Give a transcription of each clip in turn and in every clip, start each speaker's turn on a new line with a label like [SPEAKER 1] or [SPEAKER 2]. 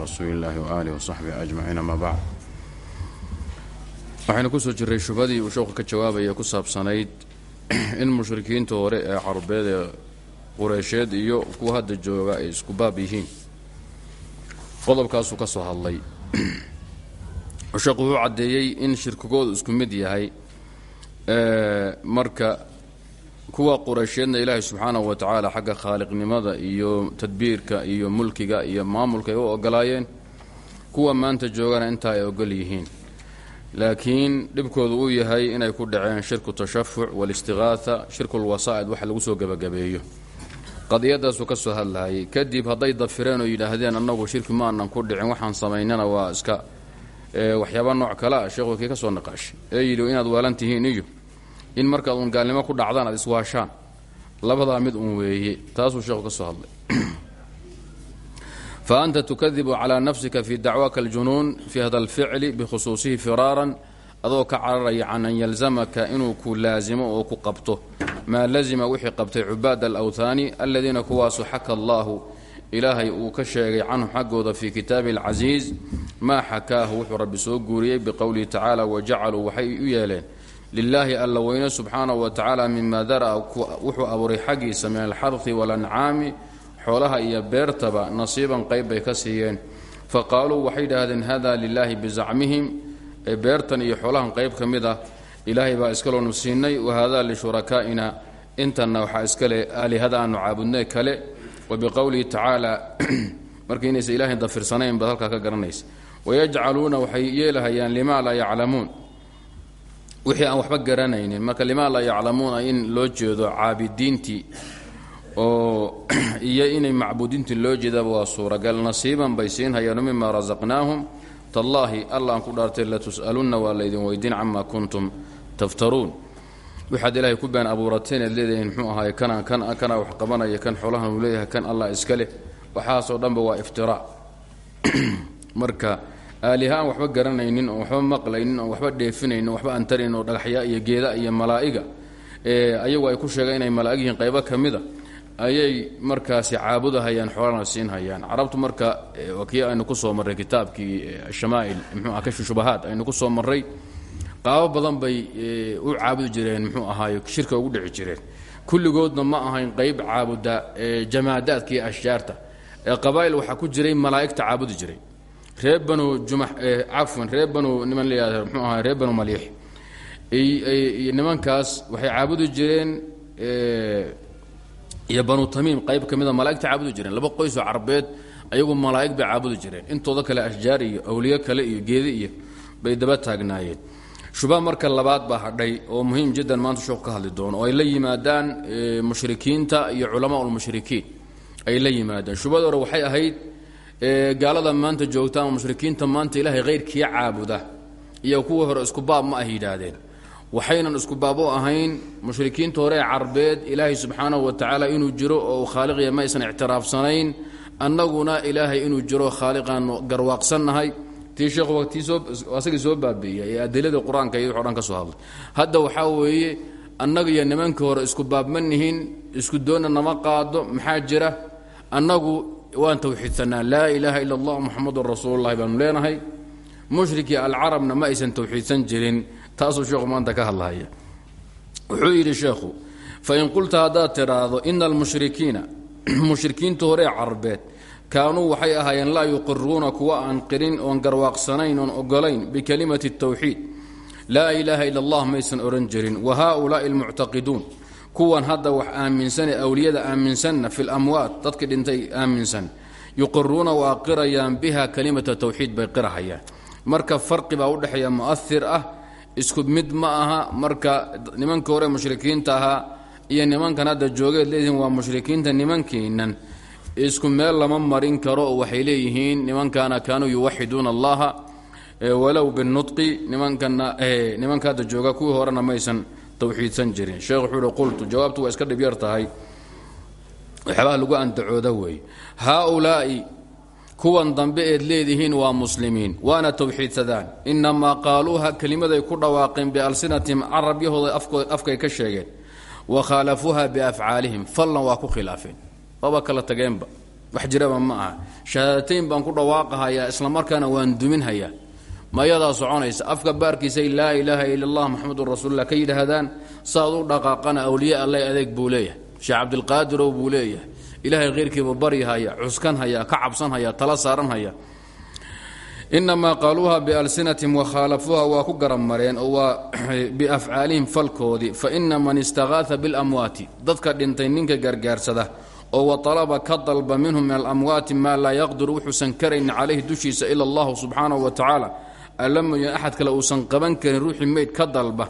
[SPEAKER 1] rasuuli illaahi waaalihi wasaxbihi ajmaciin ama bacd. Waxaynu ku soo jiray shubhadii uu sheekhu ka jawaabaya ku saabsanayd in mushrikiinta hore ee carubeed ee qureysheed iyo kuwa hadda jooga ay isku baab yihiin. Qodobkaasuu ka soo hadlay. Sheekhu wuxuu caddeeyey in shirkigoodu isku mid yahay marka kuwa qureysheedna ilaahay subxaanahu wa tacaala xagga khaaliqnimada iyo tadbiirka iyo mulkiga iyo maamulka ay u ogolaayeen kuwa maanta joogana intaa ay ogol yihiin. Laakiin dhibkoodu uu yahay inay ku dhaceen shirku tashafuc walistiqaatha shirkulwasaa'id wax lagu soo gebagabeeyo qadiyadaasuu ka soo hadlahayay kadib hadday dafireen oo yidhaahdeen annagu shirki ma aanan ku dhicin waxaan samaynana waa iska waxyaaba nooc kale ah sheekhu kii ka soo naqaashay. Ee yidhi inaad waalan tihiin iyo in markaad uun gaalnimo ku dhacdaan aad iswaashaan. Labadaa mid uun weeye taasuu sheekhu ka soo hadlay. Fa anta tukadibu calaa nafsika fi dacwaaka aljunuun fi hada alficli bikhusuusihi firaaran adoo ka cararaya can an yalzamaka inuu ku laasimo oo ku qabto. Maa lazima wixii qabtay cubaad alawthaani aladiina kuwaasu xaka allaahu ilaahay uu ka sheegay canhu xaggooda fii kitaabi alcasiiz maa xakaahu wuxuu rabbi soo guuriyey biqowlihi tacaala wajacaluu waxay u yeeleen lilaahi alla weyne subxaanahu wa tacaala mima dara'a wuxuu abuuray xaggiisa min alxarfi walancaami xoolaha iyo beertaba nasiiban qayb bay ka siiyeen fa qaaluu waxay hada lilaahi bizacmihim beertan iyo xoolahan qayb ka mid ah ilaahay baa iskaloonu siinay wahada lishurakaaina intanna waxaa iskale aalihada aanu caabudnay kale wa biqowlihi tacaala marka inaysa ilaahay dafirsanayn baad halkaa ka garanaysa wayajcaluuna waxay yeelahayaan limaa laa yaclamuun wixii aan waxba garanaynin. Marka limaa laa yaclamuuna in loo jeedo caabidiintii oo iyo inay macbuudiintii loo jeedaba waa suuragal. Nasiiban bay siinhayaano mima rasaqnaahum tallaahi alla aan ku dhaartay latus'alunna waa laydin weydiin camaa kuntum taftaruun. Waxaad ilaahay ku been abuurateen eed leedahiin muxuu ahaay kana kan kanaa wax qabanaya kan xoolahan uu leeyahay kan allah iska leh. Waxaasoo dhanba waa iftiraac marka aaliha aan waxba garanaynin oon waxba maqlaynin oon waxba dheefinaynin oon waxba antaraynin oo dhagaxya iyo geeda iyo malaa'iga ayagu ay ku sheegeen inay malaa'ig yihiin qaybo ka mida ayay markaasi caabudahayaan xoolana siinhayaan. Carabtu marka waa kii aynu ku soo marray kitaabkii shamaa'il muxuu ah kashfi shubahaat aynu ku soo marray qaabo badan bay u caabudi jireen muxuu ahaaye shirka ugu dhici jireen. Kulligoodna ma ahayn qayb caabuda jamaadaadka iyo ashjaarta qabaa'il waxaa ku jiray malaa'igta caabudi jiray reer banu jumax cafwan reer banu niman la yihahdo muxuu ahaa reer banu maliix. Nimankaas waxay caabudi jireen iyo banu tamiim qayb ka mida malaigta caabudi jireen. Laba qoysoo carbeed ayagu malaa'ig bay caabudi jireen. Intooda kale ashjaar iyo awliyo kale iyo geedi iyo bay daba taagnaayeen. Shuba marka labaad baa hadhay oo muhiim jiddan maanta sheekhu ka hadli doono oo ay la yimaadaan mushrikiinta iyo culamaa ulmushrikiin ay la yimaadaan. Shubada hore waxay ahayd gaalada maanta joogta ama mushrikiinta maanta ilaahay hayrkii caabuda iyo kuwa hore isku baab ma ah yidhaahdeen. Waxaynan isku baabo ahayn mushrikiinta hore ee carbeed ilaahay subxaanahu wa tacaala inuu jiro oo khaaliqiya ma aysan ictiraafsanayn. Annaguna ilaahay inuu jiro khaaliqaanu garwaaqsannahay. Tii sheekhu asagii soo baabiiyey ee adiladii qur'aanka iyo wuxo dhan ka soo hadlay. Hadda waxaa weeye annaga iyo nimankii hore isku baab isku doonna nama qaado maxaa jira? Annagu waan tawxiidsanaa laa ilaaha ila allah muxamadun rasuululahi baanu leenahay. Mushrikii alcarabna ma aysan tawxiidsan jirin taasuu sheekhu maanta ka hadlahaya. Wuxuu yidhi sheekhu fain qulta haddaad tidhaahdo ina almushrikiina mushrikiinta hore ee carbeed kaanuu waxay ahaayeen laa yuqiruuna kuwa aan qirin oon garwaaqsanayn oon ogolayn bikalimati اtawxiid laa ilaaha ila allah maysan odhan jirin. Wa haulaai almuctaqiduun kuwan hadda wax aaminsane awliyada aaminsanna fi lamwaat dadkii dhintay aaminsan yuqiruuna waa qirayaan biha kalimata tawxiid bay qirahayaan. Marka farqi baa udhexeeya mu'ahir ah isku mid ma aha marka nimankii hore mushrikiinta ahaa iyo nimankan hadda joogeed leedihiin waa mushrikiinta nimankiinan. Isku meel lama marin karo oo waxay leeyihiin nimankana kaanuu yuwaxiduuna allaha walow binutqi nimankana nimanka hadda jooga kuwii horena maysan tawxiidsan jirin. Sheekh wuxuu qultu jawaabtu waa iska dhib yar tahay. Waxyaabaha lagu andacooda weeye haaulaa'i kuwan dambe eed leedihiin waa muslimiin waana tawxiidsadaan. Inamaa qaaluuha kelimaday ku dhawaaqeen bialsinatihim carabyahooda afkay ka sheegeen. Wa khaalafuuha biafcaalihim fallan waa ku khilaafeen. Waaba kala tageenba. Wax jiraba ma aha. Shahaadatayn baan ku dhawaaqahayaa islamarkaana waan duminhayaa mayadaa soconaysa. Afka baarkiisay laa ilaaha ila allah maxamedun rasuullah ka yidhaahdaan saad u dhaqaaqana awliya alla adeeg buu leeyahay. Sheekh cabdilqaadirow buu leeyahay. Ilaahay khayrkiiba baryahaya cuskanhaya ka cabsanhaya tala saaranhaya inamaa qaaluuha bialsinatihim wakhaalafuuha waa ku garab mareen oo waa biafcaalihim falkoodii fa ina man istaqaaa bilamwaati dadka dhintay ninka gargaarsada oo watalaba ka dalba minhum min alamwaati maa laa yaqdiru wuxuusan karaynin calayhi dushiisa ila allahu subxaanahu wa tacaala alla mooyaan axad kale uusan qaban karin ruuxii meyd ka dalba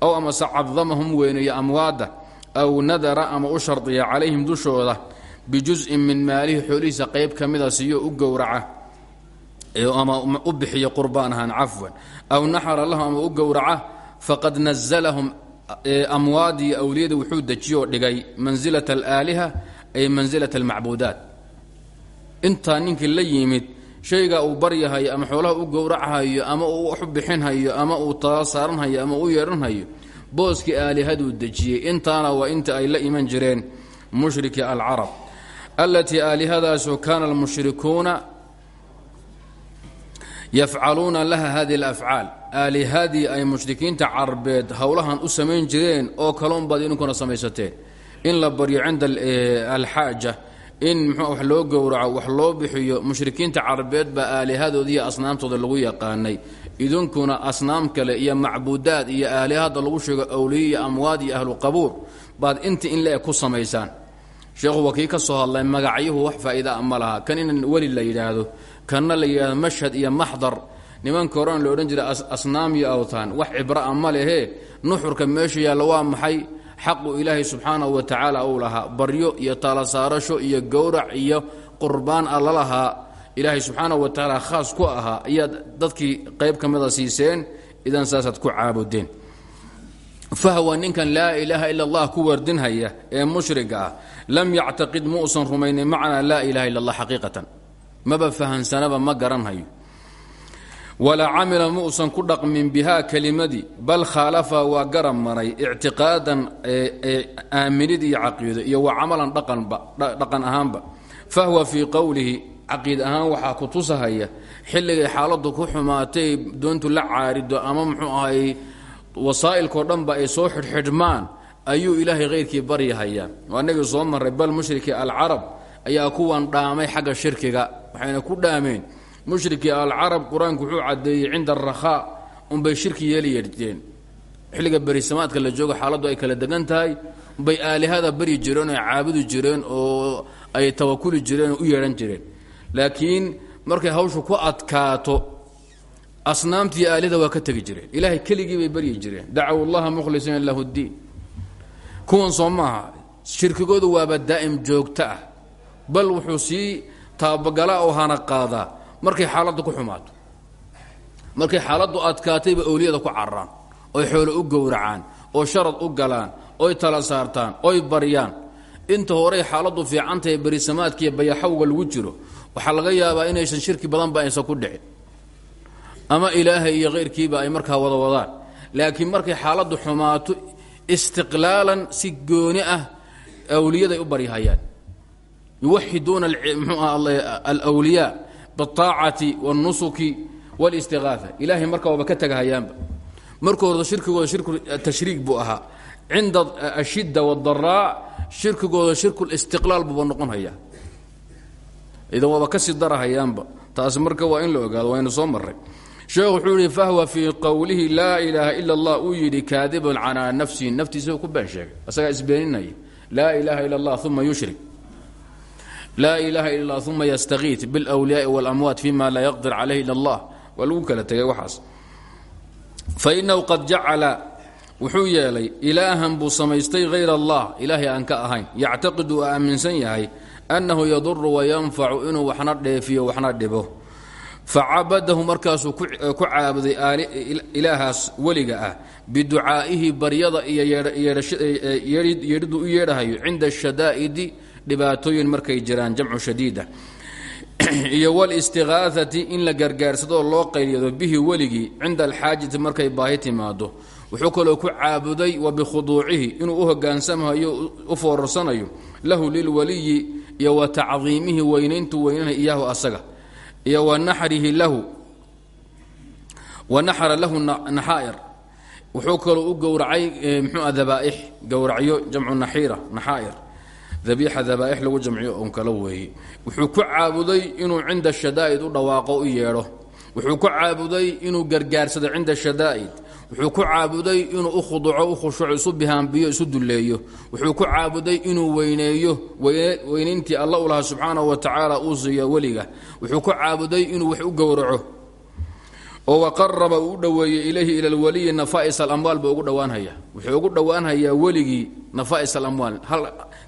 [SPEAKER 1] ow amase cadamahum weyneeya amwaadda aw nadara ama u shardiya calayhim dushooda bijusin min maalihi xoolihiisa qayb ka mida siiyo u gowraca ama u bixiya qurbaan ahaan cafwan aw naxara lahum ama u gowraca faqad nazalahum amwaadii awliyada wuxuu dejiyoo dhigay mansilata alaaliha ay mansilata almacbuudaat intaa ninkii la yimid shaygaa uu baryahayo ama xoolaha u gowrachayo ama uu wax u bixinhayo ama uu tala saaranhayo ama u yeedhanhayo booskii aalihaduu dejiyey. Intaana waa inta ay la iman jireen mushriki alcarab. Allatii aalihadaasoo kaana almushrikuuna yafcaluuna laha hadihi alafcaal. Aalihadii ay mushrikiinta carbeed howlahan u samayn jireen oo kalounbaad idinkuna samaysateen. In la baryo cinda alxaaja in mxuu wax loo gowraco wax loo bixiyo mushrikiinta carbeed baa aalihadooda iyo asnaamtooda lagu yaqaanay. Idinkuna asnaam kale iyo macbuudaad iyo aalihada lagu sheego awliye iyo amwaad iyo ahlu qabuur baad inta in le ku samaysaan. Sheekhu waa kii ka soo hadlay magacyuhu wax faa'iidaa ma laha. Kan in weli la yidhaahdo kanna la yidhahdo mashhad iyo maxdar. Nimanka horena la odhan jiray asnaam iyo awtaan. Wax cibraa ma lehe. Nuxurka meesha yaalla waa maxay xaqu ilaahay subxaanahu wa tacaala uu lahaa. Baryo iyo taala saarasho iyo gowrac iyo qurbaan alla lahaa. Ilaahay subxaanahu wa tacaala khaas ku ahaa. Ayaad dadkii qayb ka mida siiseen idan saasaad ku caabudeen. Fahwa ninkan laa ilaaha ila allah ku wardinhaya ee mushriga ah. Lam yactaqid muusan rumaynin macnaa laa ilaha illa allah xaqiiqatan. Maba fahansanaba ma garanhayo walaa camila muusan ku dhaqmin bihaa kelimadii bal khaalafa waa garab maray ictiqaadan aaminid iyo caqiido iyo wa camalan dhaqan ahaanba. Fahwa fii qowlihi caqiid ahaan waxaa ku tusahaya xilligay xaaladdu ku xumaatay doontu la caarido ama muxuu ahay wasaa'ilkao dhanba ay soo xidhxidhmaan ayuu ilaahay khayrkii baryahayaa. Waa nagii soo maray bal mushriki alcarab ayaa kuwan dhaamay xagga shirkiga waxayna ku dhaameen mushrikii alcarab qur'aanku wuxuu caddeeyey cinda arakhaa unbay shirki yeeli yeedhteen xilliga berisamaadka la joogo xaaladdu ay kala degan tahay aalihada baryi jireen oo ay jireen oo ay tawakuli jireen u yeedhan jireen. Laakiin markay hawshu ku adkaato asnaamtii aalihada waa ka tegi jireen. Ilaahay keligii bay baryi jireen. Dacaw allaha mukhlisiina lahu ddiin kuwan soo shirkigoodu waaba daa'im joogto ah. Bal wuxuu sii taabagala oo hana qaadaa markay xaaladdu ku xumaato. Markay xaaladdu adkaatayba owliyada ku cararaan oy xoolo u gowracaan oo sharad u galaan oy tala saartaan oy baryaan. Inta horey xaaladdu fiicantahay berisamaadkiiyo bayaxawga lagu jiro waxaa laga yaabaa inaysan shirki badanba aysan ku dhicin. Ama ilaahay iyo khayrkiiba ay markaa wada wadaan. Laakiin markay xaaladdu xumaato istiqlaalan si gooni ah awliyaday u baryahayaan yuwaxiduuna alwliyaa biاطaacati wاlnusuki wاlistigaaa ilaahay markaa waaba ka tagahayaanba markooda shirkigooda shirku tashriik buu ahaa cinda ashidda wاdaraa shirkigooda shirku listiqlaal buuba noqon hayaa idan waaba kasii darahayaanba taas marka waa in la ogaado waynu soo maray sheekh wuxuu yihi fahwa fii qowlihi laa ilaaha ila اllah uu yidhi kaadibun calaa nafsihi naftiisa ku been sheegay asagaa isbeeninaya laa ilaha ila اllah uma yushrik laa ilaha ila اllah uma yastakiit biاlwliyaai wاlamwaat fima laa yaqdir calayh ila اllah waa lagu kala tegay waxaas fainahu qad jacala wuxuu yeelay ilaahan buu samaystay hayr allah ilaahay aan ka ahayn yactaqidu uu aaminsan yahay annahu yaduru wayanfacu inuu waxna dheefiyo waxna dhibo facabadahu markaasuu ku caabuday ilaahaas weliga ah biducaa'ihi baryada iyo yeedhidu u yeedhahayo cinda ashadaa'idi dhibaatooyin markay jiraan jamcu shadiida. Iyo walistiqaaati in la gargaarsadoo loo qayliyado bihi weligii cinda alxaajati markay baahi timaado wuxuu kaloo ku caabuday wa bikhuduucihi inuu u hogaansamhayo u foorarsanayo lahu lilwaliyi iyo wa tacdiimihi weynayntu weynanay iyaahu asaga iyo wa naxrihi lahu wa naxara lahu naxaa'ir. Wuxuu kaloo u gowracay mxuua dabaa'ix gowracyo jamcu naxiira naxaa'ir dabiixa dabaa'ix lagu jamciyo on kala weeye wuxuu ku caabuday inuu cinda shadaa'id u dhawaaqo u yeedho. Wuxuu ku caabuday inuu gargaarsado cinda shadaa'id. Wuxuu ku caabuday inuu u khuduco u khushuuco isu bihaambiyo isu dulleeyo. Wuxuu ku caabuday inuu weyneeyo weynayntii alla u lahaa subxaanahu wa tacaala uu siiyo weliga. Wuxuu ku caabuday inuu wax u gowraco. Oo waqaraba uu u dhoweeyey ilayhi ila lwaliyi nafa'is alamwaal buu ugu dhowaanhaya wuxuu ugu dhowaanhayaa weligii nafa'is alamwaal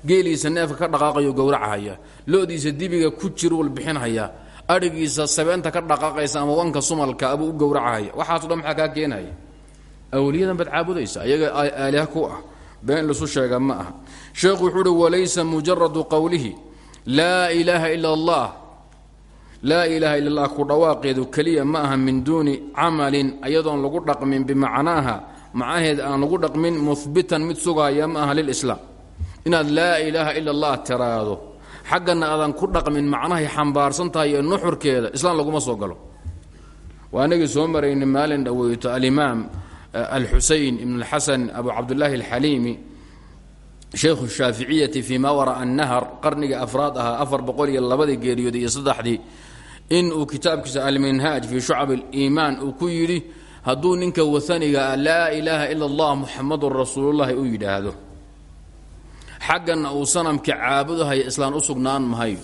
[SPEAKER 1] geeliisa neefka ka dhaqaaqayo gowracahaya loodiisa dibiga ku jirwal bixinhaya adhigiisa sabeenta ka dhaqaaqaysa ama wanka sumalka abuu u gowracahaya. Waxaaso dhan maxaa kaa keenhaya awliyadan baad caabudaysa ayaga aaliha ku ah. Been lasu sheega ma aha. Sheekhu wuxuu walaysa mujaradu qowlihi laa ilaaha ila allah. Laa ilaaha ila allah ku dhawaaqeedu keliya ma aha min duuni camalin ayadoon lagu dhaqmin bimacnaaha macaheed aan lagu dhaqmin muhbitan mid sugaaya ma aha lilislaam inaad laa ilaaha ila allah tiraado xaggana aadan ku dhaqmin macnahay xambaarsan tahay ee nuxurkeeda islaam laguma soo galo waa anagii soo marayna maalin dhaweyto alimaam alxusein ibn اlxasan abu cabdulaahi alxaliimi shaykhu shaaficiyati fii ma wara'a annahar qarnigii afraad ahaa afar boqol iyo labadii geeriyooday iyo saddexdii in uu kitaabkiisa alminhaaj fii shucab اliimaan uu ku yidhi hadduu ninka waaniga ah laa ilaaha ila اllah muxamadun rasuulullahi u yidhaahdo xaggana uu sanamka caabudahaya islaan u sugnaan mahayo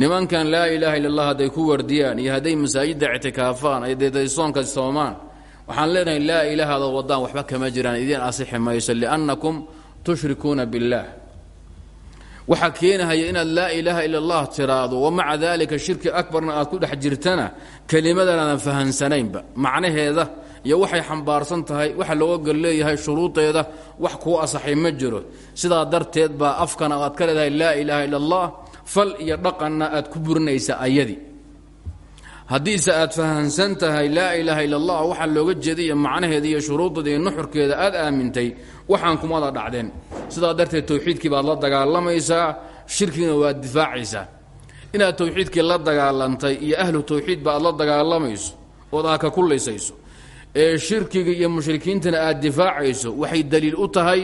[SPEAKER 1] nimankan laa ilaaha illa allah hadday ku wardiyaan iyo hadday masaajidda ictikaafaan ay soonka soomaan waxaan leenahay laa ilaahada wadaan waxba kama jiraan idiin asixi mayso liannakum tushrikuuna biاllah waxaa keenahaya inaad laa ilaaha ila allah tiraahdo wamaca dalika shirki akbarna aad ku dhex jirtana kelimadan aadan fahansanaynba macnaheeda iyo waxay xambaarsan tahay waxa looga gol leeyahay shuruudeeda wax kuu asaxay ma jiro. Sidaa darteed baa afkana aad ka leedahay laa ilaaha ila allah fal iyo dhaqanna aad ku burinaysa ayadii haddiise aad fahansan tahay laa ilaaha ila allah waxaa looga jeeday iyo macnaheeda iyo shuruudeeda iyo nuxurkeeda aad aamintay waxaan kumada dhacdeen sidaa darteed towxiidkii baad la dagaalamaysaa shirkigina waad difaacaysaa. Inaad towxiidkii la dagaalantay iyo ahlu towxiid ba aad la dagaalamayso ood aad ka kullaysayso ee shirkiga iyo mushrikiintana aad difaacayso waxay daliil u tahay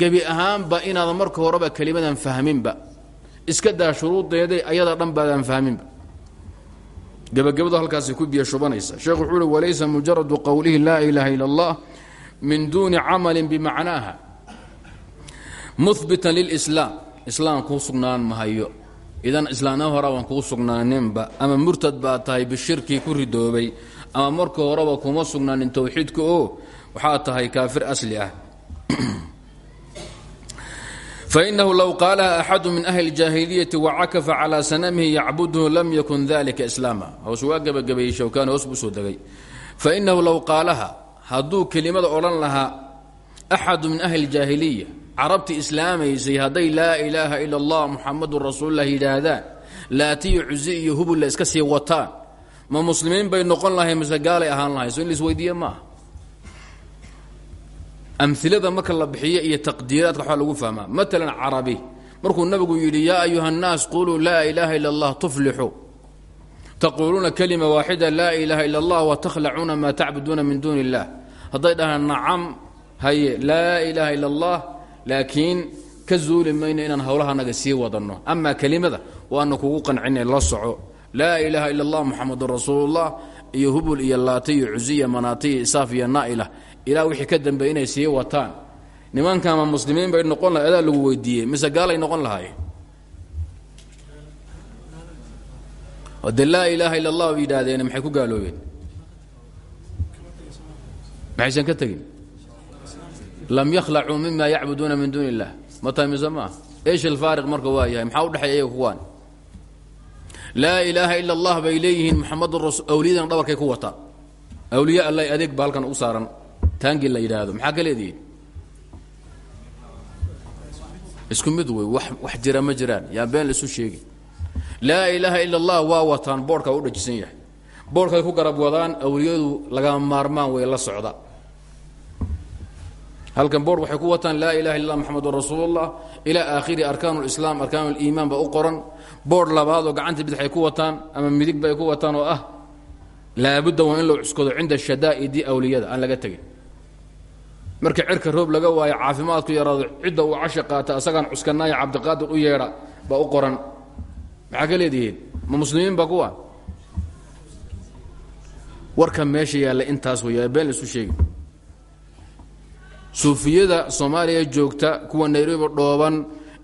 [SPEAKER 1] gebi ahaanba inaadan marka horeba kelimadan fahminba. Iska daa shuruudeeda ayada dhan baadaan fahminba. Gabagabadu halkaasay ku biyo shubanaysa. Sheekhu wuxuu uhi walaysa mujaradu qowlihi laa ilaaha ila allah min duuni camalin bimacnaaha muhbitan lilislaam islaam. Kuu sugnaan mahayo idan islaamnimo hore waan kuu sugnaaninba ama murtad baad tahay bishirkii ku ridoobay ama marka horeba kuma sugnaanin towxiidka oo waxaa tahay kaafir asli ah fainahu low qaalaha axadu min ahli اljaahiliyati wacakafa calaa sanamihi yacbudhu lam yakun dalika islaama hoos waa gebagabeeyey shawkaan hoos buu soo degay fainahu low qaalaha hadduu kelimada odhan lahaa axadu min ahli اljaahiliya carabtii islaamaysay hadday laa ilaaha ila اllah muxamadun rasuululah yidhaahdaan laatiyo cusi iyo hubul la iska sii wataan ma muslimiin bay noqon lahayn mise gaalay ahaan lahayn. So in laisweydiiye maaha amilada marka la bixiyo iyo taqdiiraadka waa lagu fahmaa. Maalan carabi markuu nabigu yidhi yaa ayuha nnaas quluu laa ilaaha ila allah tuflixu. Taquuluuna kalima waaxida laa ilaaha ila allah watakhlacuuna maa tacbuduuna min duuni illah. Hadday dhahaan nacam haye laa ilaaha allah laakiin ka zuuli mayno inaan howlahanaga sii wadanno amaa kelimada waana kugu la soco laa ilaaha ila اllah muxamadun rasuulullah. Iyo hubul iyo laata iyo cusiya manaata iyo isaaf iyo naa'ila. Ilaa wixii ka dambeey inay sii wataan. Nimankaama muslimiin bay noqon lahay adaa lagu weydiiyey. Mise gaalay noqon lahaayeen? De laa ilaaha ila allah yidhaahdeen maxay ku gaaloobeen? Maxaysan ka tegin? Lam yakhlacuu mima yacbuduuna min duuni illah. Ma tahay mise maaha eesh alfaariq marka waa yahay maxaa u dhexeeya iyaga kuwaan laa ilaaha ila allah bay leeyihiin muxamadun rasul awliyadan dhabarkay ku wataa awliya alla adeeg ba u saaran. Taangii la yidhaahdo maxaa ka isku mid wey wax wax jira ma jiraan. Yaa been laisu sheegi. Laa ilaaha ila allah waa wataan boodhkaa u dhajisan yahay. Boodhkay ku garab wadaan awliyadu lagama maarmaan way la socda. Halkan boord waxay ku wataan laa ilaha illa maxamedun rasuulullah ilaa aakhiri arkaan lislaam arkaan liimaan ba u qoran boord labaadoo gacanta bidix ay ku wataan ama midig ba ay ku wataan oo ah laabudda waa in loo cuskado cinda shadaa'idi awliyada aan laga tegin. Marka cirka roob laga waayo caafimaadku yaraado cidda uu cashi qaata asagaan cuskanaayo cabdiqaadir u yeedha baa u qoran. Maxaa ka leedihiin? Ma muslimiin ba kuwa warka meesha yaalla intaas way been laisu sheegi suufiyada soomaaliya joogta kuwa nairobi dhooban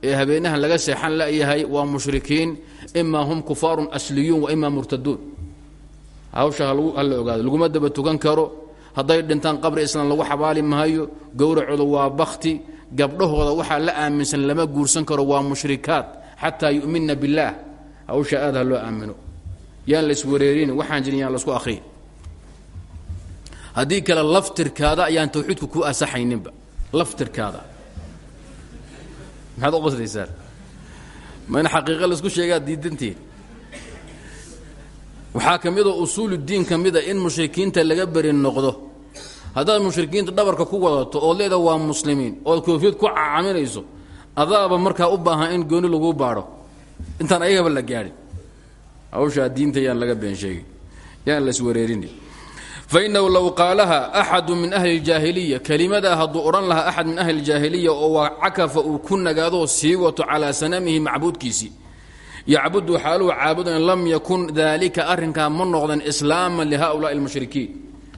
[SPEAKER 1] ee habeenahan laga seexan layahay waa mushrikiin imaa hum kufaarun asliyuun wa imaa murtaduun. Hawsha hala ogaado laguma daba tukan karo. Hadday dhintaan qabri islaan lagu xabaali maayo gowracooda waa bakti gabdhahooda waxaa la aaminsan lama guursan karo waa mushrikaat xataa yumina billaah. Hawsha aad ha loo aamino. Yaan la iswareerin waxaan jirin yaan lasku akhriyin. Haddii kale laftirkaada ayaan tawxiidku ku asaxayninba. Laftirkaada maxaad u qasdaysaan ma in xaqiiqa la isku sheegaa diidantiin waxaa ka mida usuuludiin ka mida in mushrikiinta laga beri noqdo. Haddaad mushrikiinta dhabarka ku wadato ood leeda waa muslimiin ood koofiyad ku cacaminayso adaaba markaa u baahan in gooni laguu baadho. Intaan ayagaba la gaadhin hawshaa diinta yaan laga been sheegi yaan la iswareerini fainahu low qaalaha axadu min ahli اljaahiliya kelimadaa hadduu odhan lahaa axad min ahli اljaahiliya oo waa cakafa uu ku nagaadoo sii wato calaa sanamihi macbuudkiisii yacbudu xaaluhu caabudan lam yakun daalika arrinkaa ma noqdan islaaman lihaulaai اlmushrikiin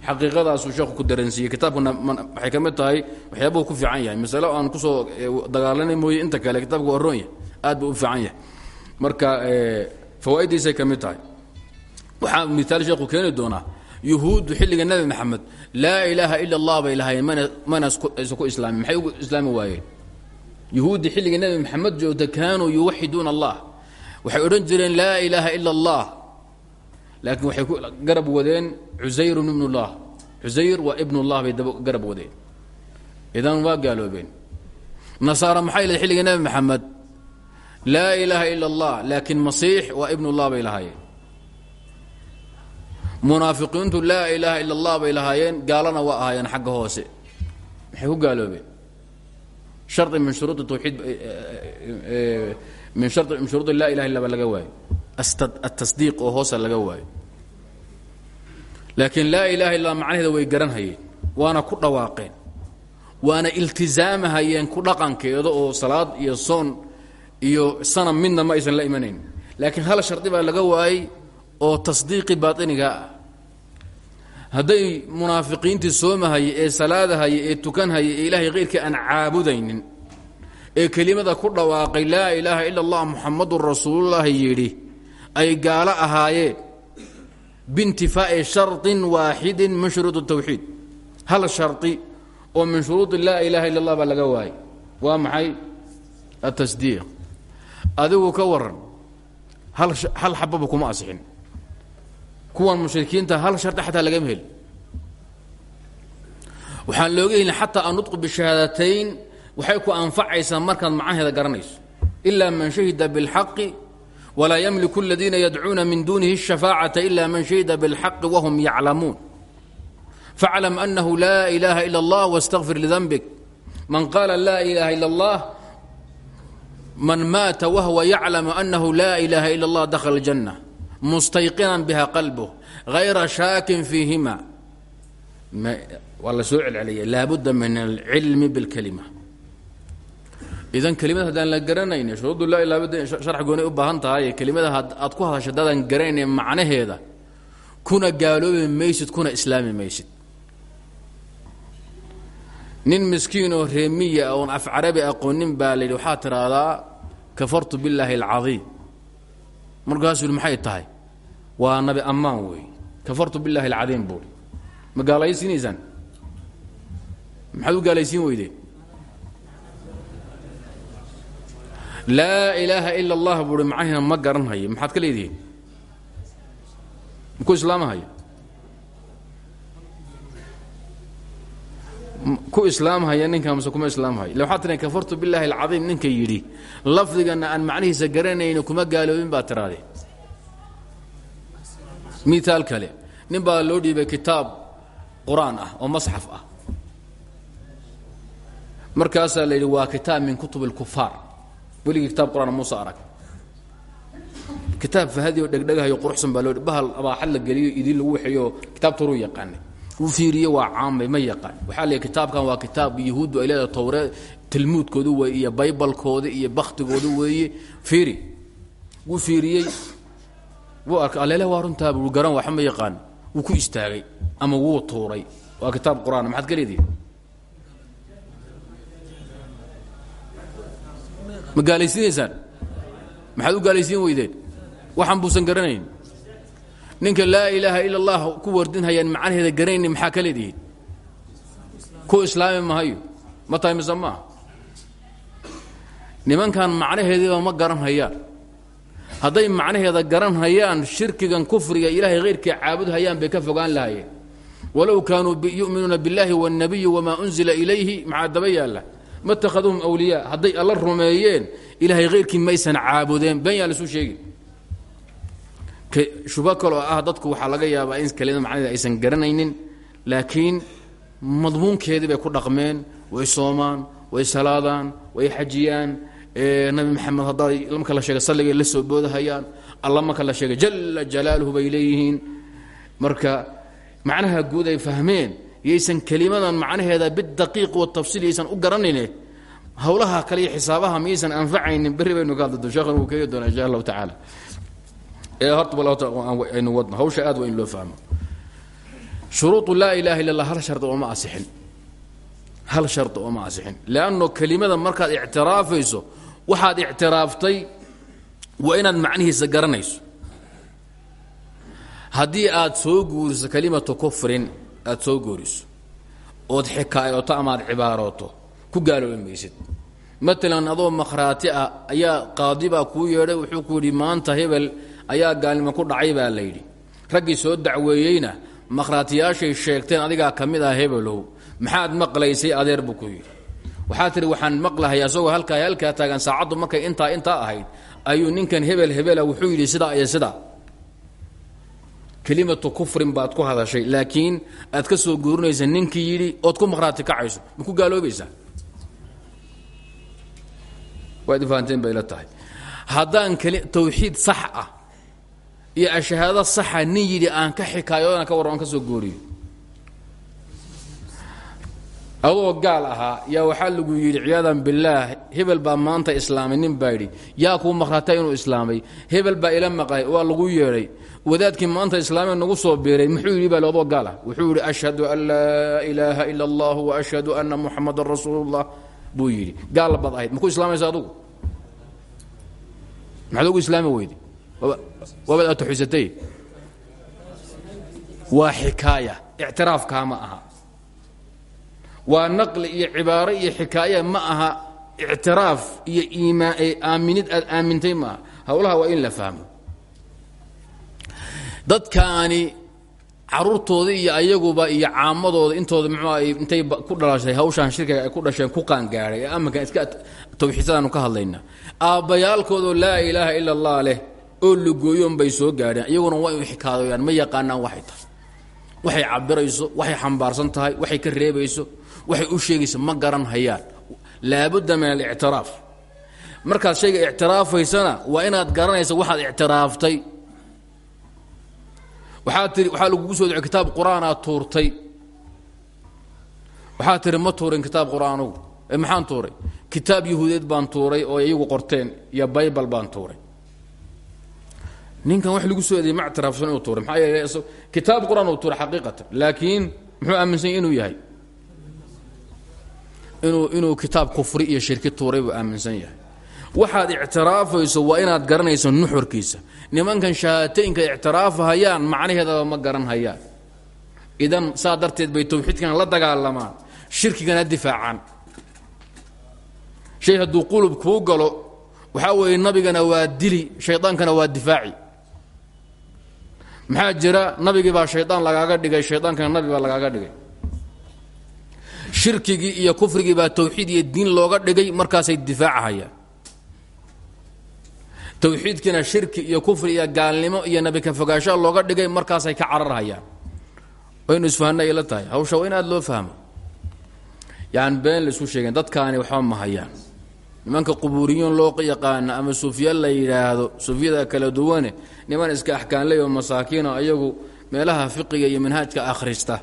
[SPEAKER 1] xaqiiqadaasuu sheekhu ku daransiiyey kitaabkuna waxay ka mid tahay waxyaabuhu ku fiican yahay masalo aan kusoo dagaalanay mooye inta kale kitaabka waa roon yahay aad buu u fiican yahay marka fawaaiddiisay ka mid tahay waxaa miaal sheekhu keeni doonaa yuhuuddu xilliga nebi maxamed laa ilaaha ila allah bay lahaayeen mana mana isa ku maxay ugu islaami waayeen? Yuhuuddi xilliga nebi maxamed joogta kaanuu yuwaxiduuna allah. Waxay odhan jireen laa ilaaha ila allah. Laakiin waxay ku garab wadeen cusayrun ibnullah cusayr waa ibnullah bay garab wadeen. Idan waa gaaloobeen. Nasaara maxay xilliga nebi maxamed? Laa ilaaha ila allah. Laakiin masiix waa ibnullah bay lahaayeen munaafiqiintu laa ilaaha ila allah bay lahaayeen gaalana waa ahaayeen xagga hoose. Maxay ku gaaloobeen. Hari min shuruudi tawxiid min shari min shuruudi laa ilaha illa ba laga waayo. Atasdiiq oo hoosa laga waayo. Laakiin laa ilaha illa macnaheeda way garanhayeen waana ku dhawaaqeen. Waana iltizaamahayeen ku dhaqankeeda oo salaad iyo soon iyo sanam midna ma aysan la imanayn. Laakiin hal shardi baa laga waayey oo tasdiiqi baatiniga ah hadday munaafiqiintii soomahaya ee salaadahaya ee tukanhaya ee ilaahay keyrkii aan caabudaynin ee kelimada ku dhawaaqay laa ilaaha ila allah muxamadun rasuulullahi yidhi ay gaalo ahaayeen biintifaa'i shardin waaxidin min shuruud tawxiid. Hal shardi oo min shuruudi laa ilaha illa allah baa laga waayay. Waa maxay? Atasdiiq adigu ka waran hal xababa kuma asixin kuwan mushrikiinta hal shardi xataa lagama heli waxaan looga helin xataa annutqu bishahaadatayn waxay ku anfacaysaa markaad macnaheeda garanayso ila man shahida biاlxaqi walaa ymliku اladiina yadcuuna min dunihi الشhafaacata ila man shahida biاlxaqi wahum yaclamuun faaclam anahu laa ilaha ila اllah wاstaqfir lidanbik man qaala laa ilaha ila اllah man maata wahwa yaclamu anahu laa ilaha ila اllah dakhala اljanة mustayqinan biha qalbuh hayra shaakin fiihima waa la soo celceliyay laabudda min alcilmi biاlkalima idan kelimad haddaan la garanayni shuruuddu laa ilaabudda sharx goonay u baahan tahay kelimada aad ku hadasha haddaadan garanaynin macnaheeda kuna gaaloobi maysid kuna islaami maysid nin miskiinoo reemiya oon af carabi aqoonin baa la yidhi waxaa tidhaahdaa kafartu billaahi alcadiim markaasuu yidhi maxay tahay waa nabi ammaan weey. Kafartu billaahi alcadiim buui ma gaalaysiinaysaan maxaad u gaalaysiin weydeen? Laa ilaaha ila allah buui macnahina ma garanhayo. Maxaad ka maku islaamahaya ku islaamhaya ninka mase kuma islaamhaya illa waxaa tiran kafartu billaahi alcadiim ninka yidhi lafdigana aan macnihiisa garanayni kuma gaaloobin baa tiraadeen miaal kale. Nin baa loo dhiibay kitaab qur'aan ah oo masxaf ah. Markaasaa la yidhi waa kitaab min kutub اlkufaar weligii kitaab qur'aan muuse arag. Kitaab fahadioo dhegdhegahayo quruxsan baa loo bahal abaaxad la geliyo idin lagu waxeeyo kitaab toruu yaqaanay. Uu fiiriye waa caamay ma yaqaan. Waxaa la kitaabkan waa kitaab yahuuddu ay leedahay towre talmuudkoodu wey iyo baybalkooda iyo baktigooda weeye. Fiiri. Wuu fiiriyey wuu arkay aleele waa runtaa buu garan waxa ma yaqaan. Wuu ku istaagay ama wuu tuuray. Waa kitaab qur'aan maxaad ka leedihi ma gaalaysiinaysaan maxaad u gaalaysiin weydeen? Waxaan buusan garanayn. Ninka laa ilaaha ila allah ku wardinhayaan macnaheeda garanayni maxaa ka leedihiin? Ku islaami mahayo ma tahay mise maaha nimankan macnaheediiba ma garan hayaan hadday macnaheeda garan hayaan shirkigan kufriga ilaahay hayrkii caabud hayaan bay ka fogaan lahaayeen. Walow kaanuu yuminuuna biاllaahi wاnnabiyi wamaa unzila ilayhi maxaa daba yaalla? Ma takhaduuhum awliyaa hadday alla rumeeyeen ilaahay hayrkii maysan caabudeen been yaan lisu sheegi shubo kaloo ah dadku waxaa laga yaabaa in kelima macnaheeda aysan garanaynin laakiin madmuunkeedii bay ku dhaqmeen way soomaan way salaadaan way xajiyaan nabi maxamed hadday marka la sheega salligay la soo boodahayaan alla marka la sheegay jala jalaaluhu bay leeyihiin. Marka macnaha guud ay fahmeen yaysan kelimadan macnaheeda bidaqiiq watafsiil yaysan u garanayne howlaha kale iyo xisaabaha miyaysan anfacaynin berri baynu ka hadli doon sheekhan wuu keegi doonaa insha allahu tacaala. Ee horta aynu wadno hawsha aad waa in loo fahmo. Shuruudu laa ilaha illa allah hal shardi ooma asixin. Hal shardi ooma asixin. Leanno kelimada markaad ictiraafayso waxaad ictiraaftay waa inaad macnihiisa garanayso. Haddii aad soo guuriso kelimatu kufrin aad soo guuriso ood xikaayoto amaad cibaarooto ku gaaloobi maysid matalan adoo makhraati ah ayaa qaadibaa kuu yeedhay wuxuu ku yidhi maanta hebel ayaa gaalnimo ku dhacay baa la yidhi. Raggii soo dacweeyeyna makhraatiyaashay sheegteen adigaa ka mid ah hebelow maxaad maqlaysay adeer buu ku yidhi waxaa tihi waxaan maqlahay asagoo halkaa halkaa taagan saacaddu markay intaa intaa ahayd ayuu ninkan hebel hebela wuxuu yidhi sidaa iyo sidaa. Kelimatu kufrin baad ku hadashay laakiin aad ka soo guurinaysa ninkii yidhi ood ku makhraati kacayso ma ku gaaloobaysaa? Waad ifahanteen bay la tahay. Haddaan tawxiid sax ah iyo ashahaado saxa nin yidhi aan ka xikaayoodan ka warran ka soo gooriyo adoo gaal ahaa yaa waxaa lagu yidhi ciyaadan billaah hebel baa maanta islaamay. Nin yaa kuu makhraatay inuu islaamay. Hebel baa ila maqlay waa lagu yeedhay. Wadaadkii maanta islaamee nagu soo biiray muxuu yidhi baa adoo gaal ah. Wuxuu yidhi ashhadu an laa ilaaha ila allah wa ashhadu anna muxamadan rasuulullah. Buu yidhi gaal baad ahayd. Maku islaamaysa adugu? Maxaad ugu islaami weyday? Waabaad atoxisatay waa xikaaya ictiraafkaa ma aha waa naqli iyo cibaaro iyo xikaaya ma aha ictiraaf iyo iimaan aaminid aad aamintay ma aha. Howlaha waa in la fahmo. Dadkaani caruurtooda iyo ayaguba iyo caamadooda intooda muxuuah intay ku dhalashay hawshaan shirkiga ay ku dhasheen ku qaangaadhay ee amankan iska tawxiidsadaanu ka hadlaynaa. Aabbayaalkoodoo laa ilaaha ila allah leh oo lugooyoon bay soo gaadheen. Iyaguna waa inu xikaadoyaan ma yaqaanaan waxay tahay. Waxay cabirayso waxay xambaarsan tahay waxay ka reebayso waxay u sheegayso ma garan hayaan. Laabudda min alictiraaf markaad shayga ictiraafaysana waa inaad garanaysa waxaad ictiraaftay waxaa tii waxaa lagugu soo dacay kitaab qur'aanaad tuurtay. Waxaa tihi ma tuurin kitaab qur'aanugu ee maxaan tuuray? Kitaab yahuudeed baan tuuray oo iyagu qorteen iyo baybal baan tuuray. Ninkan wax lagu soo eedeeyey ma ictiraafsan inuu tuuray. Maxaa yeele kitaab qur'aan uu tuuray xaqiiqatan laakiin muxuu aaminsan yahy inuu yahay inuu kitaab kufri iyo shirki tuuray buu aaminsan yahay. Waxaad ictiraafayso waa inaad garanayso nuxurkiisa. Nimankan shahaataynka ictiraafahayaan macnaheedaba ma garan hayaan. Idan saa darteed bay tawxiidkan la dagaalamaan shirkigana difaacaan. Shay hadduu qulub kuu galo waxaa weeye nabigana waa dili shaydaankana waa difaaci. Maxaa jira nabigii baa shaydaan lagaaga dhigay shaydaankana nabi baa lagaaga dhigay shirkigii iyo kufrigii baa tawxiid iyo diin looga dhigay markaasay difaacahayaan tawxiidkiina shirki iyo kufri iyo gaalnimo iyo nabi ka fogaansha looga dhigay markaasay ka cararhayaan. Waynu isfahanay la tahay. Hawsha waa in loo fahmo. Yaan been la isku sheegeen dadkaani waxba ma hayaan. Nimanka qubuuriyiin loo yaqaana ama suufiya la yidhaahdo suufiyada kala duwane niman iska axkaanley oo masaakiino ayagu meelaha fiqiga iyo manhaajka akhrista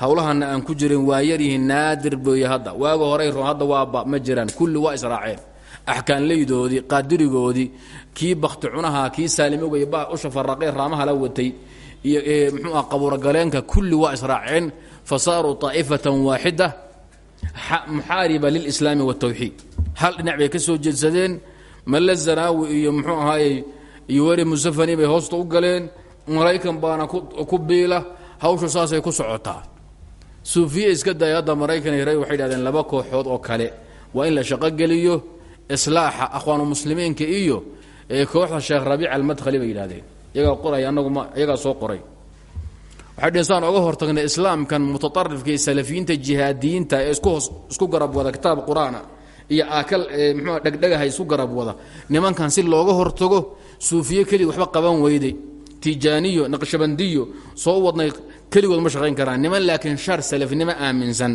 [SPEAKER 1] howlahana aan ku jirin waa yaryihiin naadir booye hadda. Waaga horey ro hadda waaba ma jiraan. Kulli waa israaceen. Axkaanleydoodii qaadirigoodii kii bakti cunaha kii saalimogay ba usha faraqee raamaha la watay iyo mxuu ah qabuuragaleenka kulli waa israaceen. Fa saaruu طaa'ifatan waaxida muxaariba lilslaami wاtawxiid hal dhinac bay ka soo jeedsadeen malla zanaawi iyo mxuu ahaayey iyo weri musafani bay hoosta u galeen. Maraykan baana ku biila. Hawshu saasay ku socotaa suufiya iska daya hadda maraykan hre waxay dhahdeen laba kooxood oo kale. Waa in la shaqogeliyo islaaxa akhwaanu muslimiinka iyo kooxda sheekh rabiic almadkhali bay yidhahdeen iyagaa qoray anagu ma iyagaa soo qoray. Waxay dheen saan oga islaamkan mutaarifka salafiyiinta jihaadiyiinta ee isku garab wada kitaab qur'aana iyo aakal mxua dhegdhegaha isku garab wada. Nimankan si looga hortago suufiye keligi waxba qaban weyday. Tijaaniyo naqshabandiyo soo wadnay keligood ma shaqayn karaan. Niman laakiin shar salafnimo aaminsan.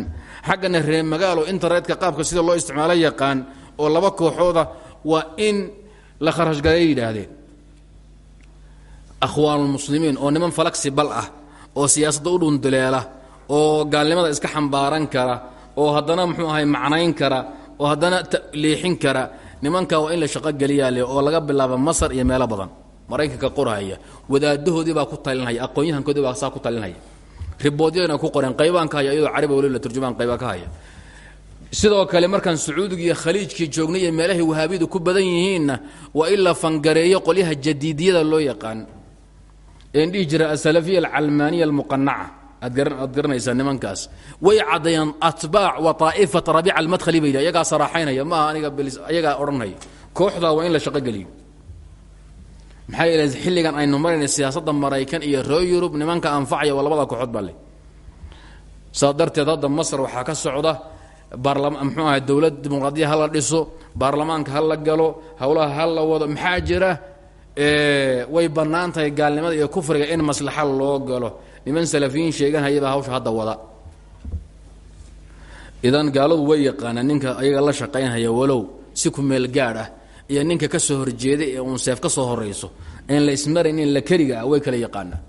[SPEAKER 1] Xaggana reer magaalo internetka qaabka sida loo isticmaalo yaqaan oo laba kooxooda waa in la kharashgalay yidhaahdeen. Akhwaanulmuslimiin oo niman falaksi bal ah oo siyaasadda u dhunduleela oo gaalnimada iska xambaaran kara oo haddana muxuu ahay macnayn kara oo haddana leexin kara. Nimanka waa in la shaqogeliyaale oo laga bilaabo masar iyo meelo badan maraykanka qorhaya wadaadahoodii baa ku talinhaya aqoon-yahankoodii baa saa ku talinhaya riboodyadana ku qoreen qaybaan ka haya iyadoo carabi waliba la turjumaan qayba haya. Sidoo kale markaan sacuudiga iyo khaliijkii joognay iyo meelahay ku badan yihiinna waa in fangareeyo qolyaha jadiidiyada loo yaqaan. Een dhihi jira asalafiya alcalmaaniya almuqanaca aad garanaysaa nimankaas. Way caddeeyaan atbaac wa taa'ifat rabiica almadkhali bay yidhah iyagaa saraaxaynaya maaha aniga iyagaa odhanhaya kooxdaa waa in la shaqogeliyo maxaa yeele xilligan aynu marayna siyaasadda maraykan iyo reer yurub nimanka anfacaya waa labada kooxood baa le saa darteed hadda masar waxaa ka socda baarlama muxuu ahay dowlad dimuqraadiya ha la dhiso baarlamaanka ha la galo howlaha ha la wado maxaa jira? Way bannaan tahay gaalnimada iyo kufriga in maslaxa loo galo. Niman salafiyiin sheeganhayabaa hawsha hadda wada. Idan gaaladu way yaqaanaan ninka ayaga la shaqaynhaya walow si ku meel gaadh ah iyo ninka ka soo horjeeday ee uun seef ka soo horayso en la ismaraynin la keliga ah way kala yaqaanaan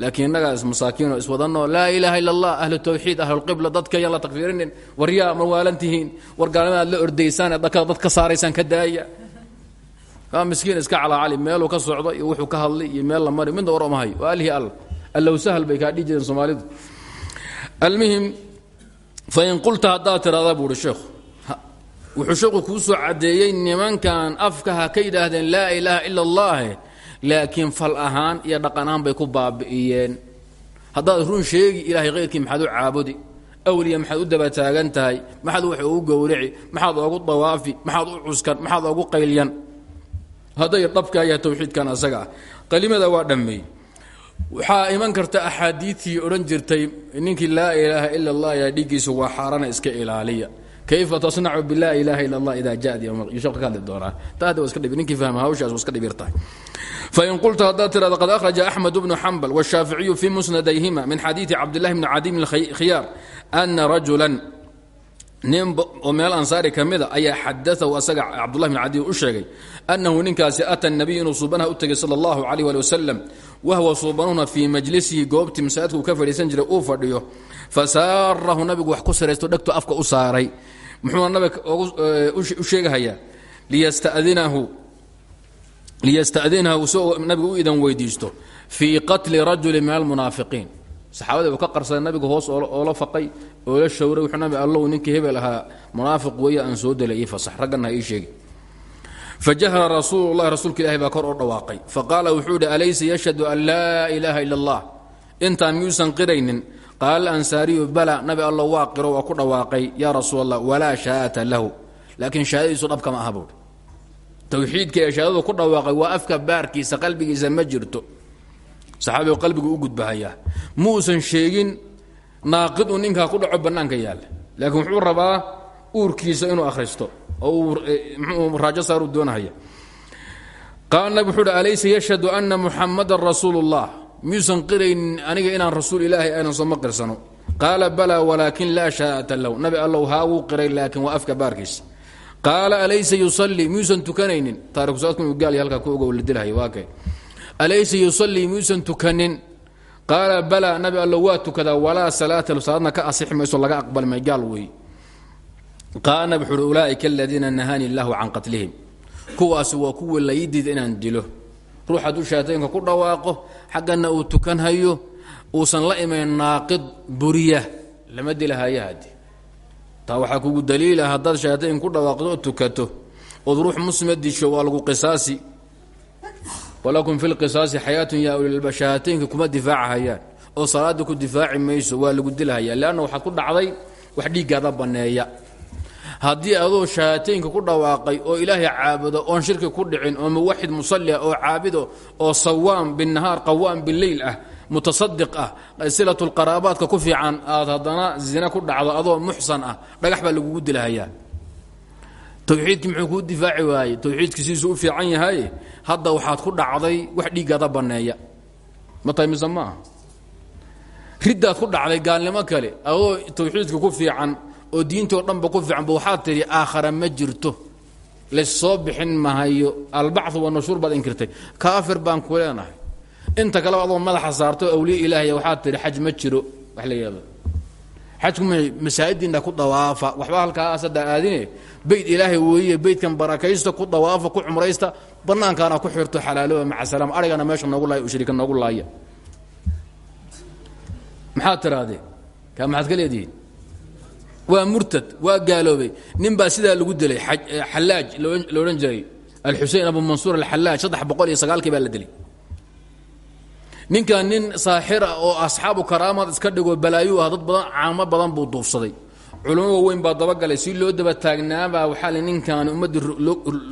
[SPEAKER 1] laakiin innagaa ismasaakiinoo iswadanoo laa ilaaha illa allah ahlu tawxiid ahlulqibla dadka yaan la takfiirinin war yaa ma waalan tihiin war gaalnimada aad la ordaysaan dadka dad ka saaraysaan ka daaya. Kaa miskiin iska calaacali meeluu ka socdo iyo wuxuu ka hadlay iyo meel la mari midna waramahayo waa alihii all allow sahal bay kaa dhihi jireen soomaalidu. Almuhim fain qulta haddaad tiraada buuhi sheekhu wuxuu sheekhu kuu soo caddeeyey nimankan afka ha ka yidhaahdeen laa ilaaha ila allahe laakiin fal ahaan iyo dhaqan ahaan bay ku baabi'iyeen. Haddaad run sheegi ilaahay khayrkii maxaad u caabudi awliya maxaad u daba taagan tahay maxaad wax ugu gowrici maxaad oogu dawaafi maxaad u cuskan maxaad oogu qaylyan. Hadday dhabkaa yahay tawxiidkan asaga ah. Qalimada waa dhammeey waxaa iman karta axaadiidtii odhan jirtay ninkii laa ilaaha ila allah yaa dhiiggiisu waa kayfa tasnacu bilaa ilaaha ila allah idaa jaad yshaq ka hadli doonaa taa hadda waa iska dhib ninkii fahma hawshaas iska dhibir tahay fain qulta haddaad tirahdo qad akhraja axmed bnu xambal washaaficiyu fii musnadayhima min xadiidi cabdillahi bni cadiy bn khiyaar ana rajulan nin oo meel ansaari ka mida ayaa xadaahu asaga cabdullahi bn cadiy u sheegay annahu ninkaasi ata nabiy inuu suubanaha u tegay sala allahu calayh ali wasalam wahwa suubanuhuna fii majlisihi goobtii masaajidka uu ka fadhiisan jiray uu fadhiyo fasaarahu nabigu wax ku saraysto dhegtu afka u saaray muxuuna nabiga u sheegahayaa liyastadinahu si nabigu u idan weydiisto fii qatli rajuli min almunaafiqiin saxaabadii uu ka qarsaday nabigu hoos oola faqay oola shawray wuxuu nabi allow ninkii hebel ahaa munaafiq weeye aan soo delay fasax. Ragganna ha ii sheegi. Fajahra rasuulka ilahi baa oo dhawaaqay. Faqaala wuxuu yidhi alaysa yashhadu an laa ilaaha ila allah? Intaan miyuusan qiraynin qaala alansaariyu bala nabi allo waa qiro ku dhawaaqay. Yaa rasuul allah walaa lahu. Laakiin shahaadadiisu dhabkama aha buuhi towxiidka ee shahaadadu ku dhawaaqay waa afka baarkiisa qalbigiisa ma jirto. Qalbigu u gudbahayaa muusan sheegin naaqid uu ninkaa ku dhaco bannaanka yaalla. Laakiin wuxuu rabaa uurkiisa inuu akhristo. Oo uu mxuu raajo saaruu doonahaya. Qaala nabig yashhadu ana muxamadan rasuulu miyuusan qiraynin aniga inaan rasuul ilaahay aynan sooma qirsano qaala balaa walaakin laa shaa'ata lahu. Nabi allow haa wuu qiray laakiin waa afka baarkiisa qaala alaysa yusallii miyuusan tukanaynin. Taarikusaaadku inuu gaal halkaa ku ogo la dilhayo waa kay. Alaysa yusallii miyuusan tukanin qaala balaa nabi allow waa tukadaa walaa salaata salaadna ka asixi mayso laga aqbali may gaal weey qaala nabi wuxuuhi ruux hadduu shaatooyinka ku dhawaaqo xaggana uu tukanhayo uusan la imayn naaqid buriya. Lama dilahayo hadi taa waxaa kugu daliila haddaad shaatooyin ku dhawaaqdo oo tukato ood ruux muslima disho waa lagu qisaasi. Walakum fi lqisaasi xayaatun yaa ulilba shahaatooyinka kuma difaacahayaan oo salaada ku difaaci mayso waa lagu dilhayaa leanna waxaad ku dhacday wax dhiiggaada banneeya haddii adoo shahaatooyinka ku dhawaaqay oo ilaahay caabudo oon shirki ku dhicin oo muwaxid musalli ah oo caabido oo sawaam binnahaar qawaam bileyl ah mutasadiq ah silatu lqaraabaadka ku fiican aad haddana zina ku dhacdo adoo muxsan ah dhagax baa lagugu dilahayaa tawxiidkii muxuu kuu difaaci waayey tawxiidkii u fiican yahay hadda waxaad ku dhacday wax dhiiggaada banneeya. Ma tahay mise maaha ku dhacday gaalnimo kale adoo tawxiidka ku fiican oo diintoo dhanba ku fiicanba waxaad tidhi aakhara ma jirto. Lassoo bixin mahayo albachu wanushuur baad inkirtay. Kaafir baan ku leenahay. Inta kaleba adoo madaxa saarto awliya ilaahiy waxaad tidhi xaj ma jiro. Wax la yidhahdo xajku m masaa'idiinna ku dawaafa. Waxba halkaas hadda aadine. Beyt ilaahay weeye beytkan barakaysta ku dawaafa ku cumraysta bannaankaana ku xirto xalaalooba maca salaam. Arigana meesha noogu laaya ushriika noogu laaya. Maxaad tirahdeen kaa maxaad ka leedihiin waa murtad waa gaaloobay. Nin baa sidaa lagu dilay xallaaj la odhan jiray. Alxusein abu mansuur alxallaaj saddex boqol iyo sagaalkii baa la dilay. Ninkan nin saaxira oo asxaabu karaamad iska dhigo balaayu ah dad badan caamo badan buu duufsaday culamo waaweyn baa dabagalay si loo daba taagnaabaa waxaa li ninkaani ummaddii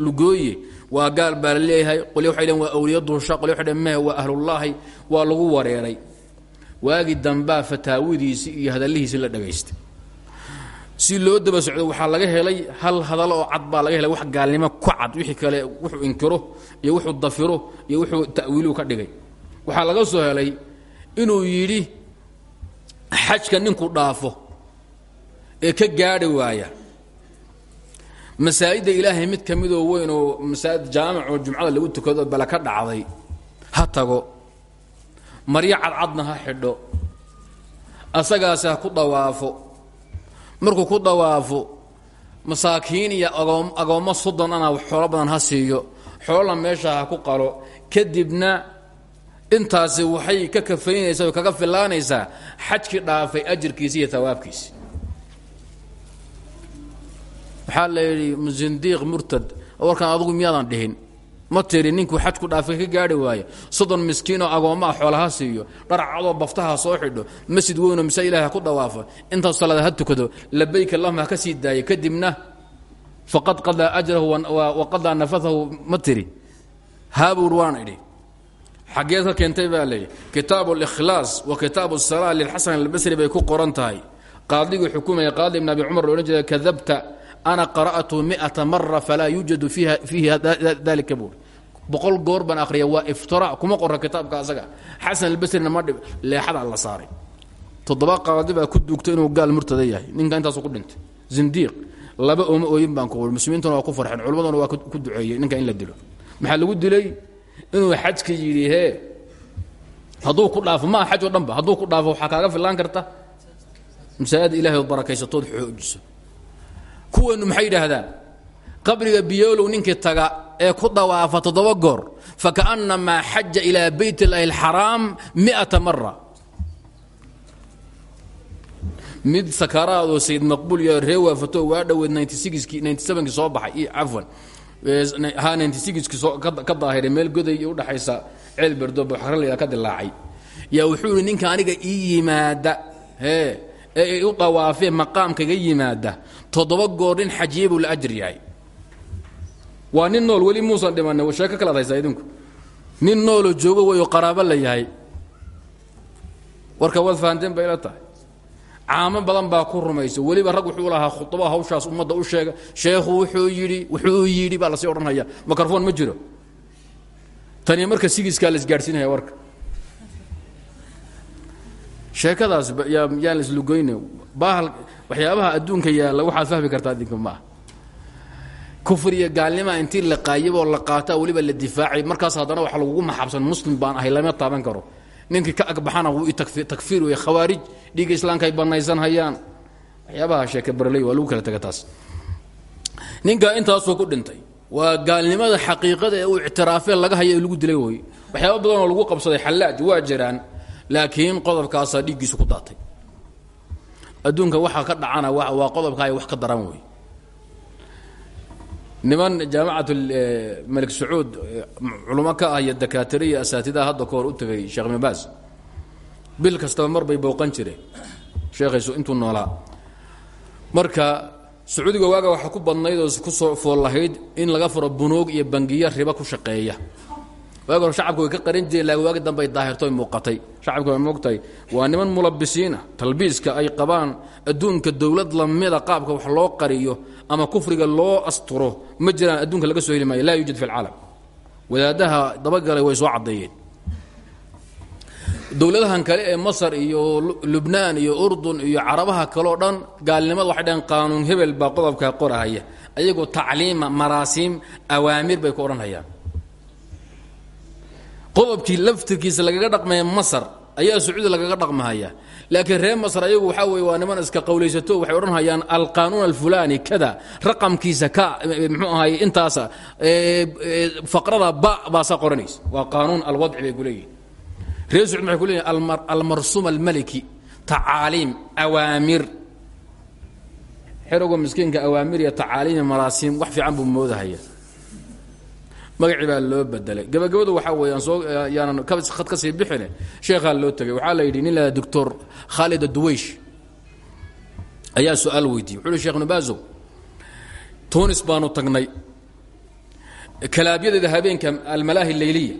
[SPEAKER 1] lugooye. Waa gaal baa la leeyahay. Waxay dheen waa awliya duusha qolya waxay dheen mehe waa ahlullaahi waa lagu wareeray. Waagii dambaa fataawidiisii iyo hadallihiisii la dhagaystay si loo daba socdo waxaa laga helay hal hadal oo cad baa laga helay. Wax gaalnimo ku cad wixii kale wuxuu inkiro iyo wuxuu dafiro iyo wuxuu ta'wiiluhu ka dhigay. Waxaa laga soo helay inuu yidhi xajka ninku dhaafo ee ka gaadhi waaya. Masaa'idda ilaahay mid ka midoo weyn oo masaa'id jaamicoo jumcada lagu tukado bala ka dhacday ha tago. Maryo cadcadna ha xidho. Asagaasi ha ku dawaafo markuu ku dawaafo masaakiin iyo agoom agoommo soddon ana xoolo badan ha siiyo. Meesha ha ku qalo. Kadibna intaasi waxay ka kafaynaysaa o kaga filaanaysaa xajkii dhaafay ajirkiisi iyo tawaabkiisi waxaa la yidhi zindiiq murtad warkan adugu miyaadan dhihin ma tiri ninkuu xaj ku dhaafay ka gaari waayo. Soddon miskiinoo agoommaa ah xoolaha siiyo dharcadoo baftaha soo xidho masjid weynoo mise ilahi ku dhawaafo intaas salaada ha tukado labayk allahuma ka sii daayo kadibna faqad qadaa ajrahu waqadaa nafaahu ma tiri. Haabuur waan idhi. Xaggeed ka keentay baa layidhi kitaabu اlikhlaas wa kitaabu salaa lilxasan albasri bay ku qoran tahay. Qaadigii xukumaya qaadi ibn abi cumar la jiray kadabta ana qara'tu miata mara falaa yuujadu fiihi dalika buuri boqol goor baan akhriya waa iftira kuma qora kitaabka asaga xasan albasrina ma dhib leexada la saaray toddoba qaadi baa ku duugtay inuu gaal murtada yahay ninka intaasu ku dhintay zindiiq laba ooma ooyin baan ku muslimiintuna waa ku farxeen culimaduna waa ku duceeyey ninka in la dilo maxaa lagu dilay inuu xajka yidhi hee hadduu ku dhaafo maa xaj oo dhanba hadduu ku dhaafo waxaa kaaga fillaan karta masaa'ida ilahay ood barakaysatood xoojiso kuwanu maxay yidhaahdaan? qabriga biyoolow ninkii taga ee ku dhawaafa toddoba goor fakaannamaa xaja ilaa bayt illaahi alxaraam miata mara mid sakaraadoo sayid maqbuul iyo ree waafato waa dhoweed nintysixkii nintysevenkii soo baxay iyo cafwan. Ha nintysikii soo ka daahiray meel goday udhexaysa ceel berdoobo xaralaya ka dilaacay. Yaa wuxuu ninka aniga ii yimaada. Hee ee ee u dhawaafee maqaamkaga yimaada toddoba goor nin xajiye buu la ajir yahay nool weli muusan dhimanay sheeko kalaad haysaa idinku. Nin nooloo joogo way qaraabo la yahay. Warka waad fahanteen bay la tahay. Caamo badan baa ku rumaysa weliba rag wuxuu lahaa khuba hawshaas ummadda u sheega. Sheekhu wuxuu yidhi wuxuu yidhi baa la sii odhanhaya mikrofon ma jiro. Tani marka sigiskaa la isgaadhsiinaya warka sheekadaas yaan islugoyne bahal waxyaabaha adduunka yaalla waxaad fahmi kartaa adinka maaha kufr iyo gaalnima intii la qaayiboo la qaata weliba la difaacay markaas haddana waxa lagugu maxabsan muslim baan ahay lama taaban karo. Ninkii ka agbaxana wuu takfiir wey khawaarij dhiigga islaamka ay banaysan hayaan. Waxyaabaha sheeke barley waa lagu kala taga taas. Ninkaa intaasuu ku dhintay waa gaalnimada xaqiiqada ee uu ictiraafee laga haya lagu dilay waxyaaba badan oo lagu qabsaday xallaaj waa jiraan laakiin qodobkaasaa dhiiggiisu ku daatay. Adduunka waxaa ka dhacana waa qodobkaa wax ka daran wey niman jaamacat malik sacuud culamo ka ah iyo dakaatire iyo hadda ka u tegay sheekh baas. Bil kastaba mar bay booqan jireen sheekhaysu intuu noolaa. Marka sacuudiga waaga waxaa ku badnayd oo ku soo fool in laga furo bunuug iyo bangiyo riba ku shaqeeya waagi hore shacabka way ka qarin jireen laakiin waagi dambe ay daahirto ay muuqatay. Shacabka way moogtahay waa niman mulabisiina talbiiska ay qabaan adduunka dowlad lamida qaabka wax loo qariyo ama kufriga loo asturo ma jiraan adduunka laga soo heli laa yuujad fi lcaalam wadaadaha dabagalay way soo caddeeyeen. Dowladahan kale ee masar iyo lubnaan iyo urdun iyo carabaha kaleo dhan gaalnimada waxay dhaheen qaanuun hebel baa qodobkaa qorahaya ayagoo tacliima maraasiim awaamir bay ku odhanhayaan qodobkii laftirkiisa lagaga dhaqmaya masar ayaa sacuudi lagaga dhaqmahaya. Laakiin reer masar ayagu waxaa weye waa niman iska qowlaysato waxay odhanhayaan alqaanuun alfulaani kada. Raqamkiisa ka mxuu ahay intaasa faqrada ba baasaa qoranaysa. Waa qaanuun alwadci bay ku leeyihiin reer sacuud waxay ku leeyihiin almarsuum almaliki tacaaliim awaamir. Xerowga miskiinka awaamir iyo tacaaliim maraasiim wax fiican buu moodahaya magacii baa loo bedelay. Gabagabadu waxaa weeyaan soo yaanan khad ka sii bixine sheekhaa loo tegay waxaa la yidhi nin la doctor khaalid aduweysh ayaa su'aal weydiiyey. Wuxu uhi tunis baanu tagnay. Kalaabyadeeda habeenka almalaahi leyliya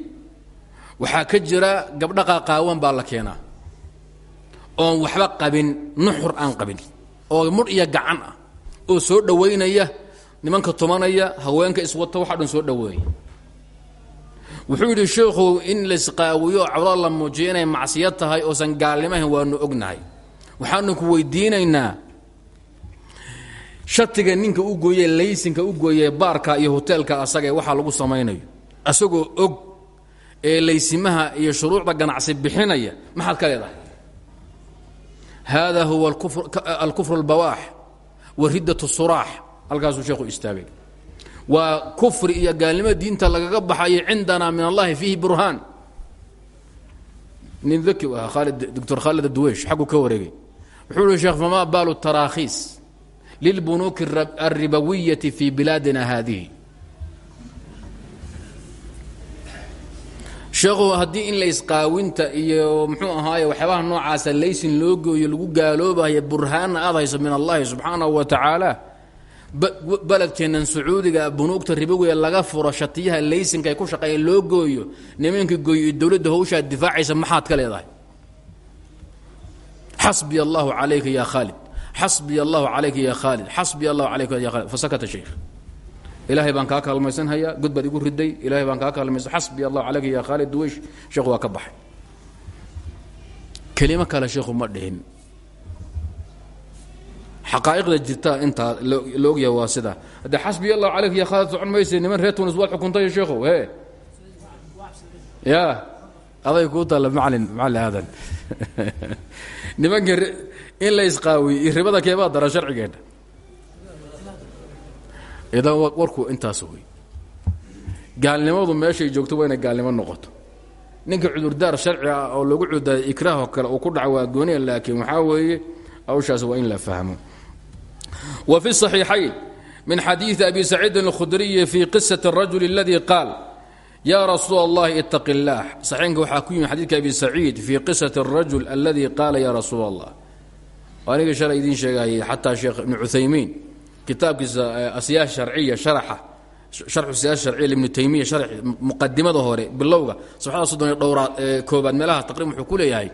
[SPEAKER 1] waxaa ka jira gabdha qaaqaawan baa la keenaa oon waxba qabin nuxur aan qabin oo mudh iyo gacan ah oo soo dhowaynaya nimanka tumanaya haweenka iswata waxa dhan soo dhoweeya wuxuu yidhi sheekhow in laisqaawiyo cawlada la muujiyo inay macsiya tahay oosan gaalnimahayn waanu ognahay. Waxaanu ku weydiinaynaa shatiga ninka u gooye laysinka u gooye baarka iyo hoteelka asagae waxaa lagu samaynayo. Asagoo og ee laysimaha iyo shuruucda ganacsi bixinaya maxaad ka leedahay? Haadaa huwa alkufru albawaax wa riddatu suraax halkaasuu sheekhu istaagay waa kufri iyo gaalnimo diinta lagaga baxayo cindana min allahi fiihi burhaan. Nin daki u ahaa khaalid doctor khaalid aduweysh xaggu ka wareegay. Wuxuu uhi sheekh famaa baalu tarakhiis lilbunuuki alribawiyati fi bilaadina haadihi? Sheekhu haddii in laysqaawinta iyo muxuu ahaaye waxyaabaha noocaasa laysin loo gooyo lagu gaaloobayo burhaanna aad hayso min allahi subxaanahu wa tacaala baledkeennan sacuudiga bunuugta ribowiya laga furo shatiyaha laysinka ay ku shaqeeya loo gooyo nimanka gooyo dowladda hawshaad difaacaysa maxaad ka leedahay? Xasbiya allahu calayka ya khaalid. Xasbiya allahu calayka ya khaalid. Xasbiya allahu calayka ya khaalid. Fasakata sheikh. Ilaahay baan kaa kaalmaysanhayaa god baad igu riday ilahay baan kaa kaalmaysan. Xasbiya allahu calayka ya khaalid duweysh sheekhu waa ka baxay. Kelimo kale sheekhu ma dhihin xaqaa'iqda jirtaa intaa la ogyaha waa sidaa haddee xasbiya allahu calayka ya khaalid socon mayse niman reer tunis waad xukuntay sheekhow he ya aday kuu taalla macalin macalin aadan nimanka in la isqaawiyo iyo ribada keebaa dara sharcigeenna idan warku intaas wey gaalnimadu meeshay joogto waa inay gaalnimo noqoto. Ninka cudurdaar sharci ah oo lagu cudurdaara ikraahoo kale uu ku dhaca waa gooniya laakiin waxaa weeye hawshaas waa in la fahmo wa fi صaxiixayn min xadiiثi abi saciidin اlkhudriyi fi qisaة الrajul اladii qaal ya rasuul اllahi itaqi اllah saxiinka waxaa ku yimi xadiidka abi saciid fii qisaة الrajul aladi qaala ya rasuul اllah aniga shalay idiin sheegayay xataa sheekh ibn cuthaymiin kitaabkiisa asyaas sharciya sharaxa sharxu siyaasa sharciya ibnu taymiya sharx muqadimada hore bilowga sabxada soddon iyo dhowraad ee koobaad meelaha taqriib wuxuu ku leeyahay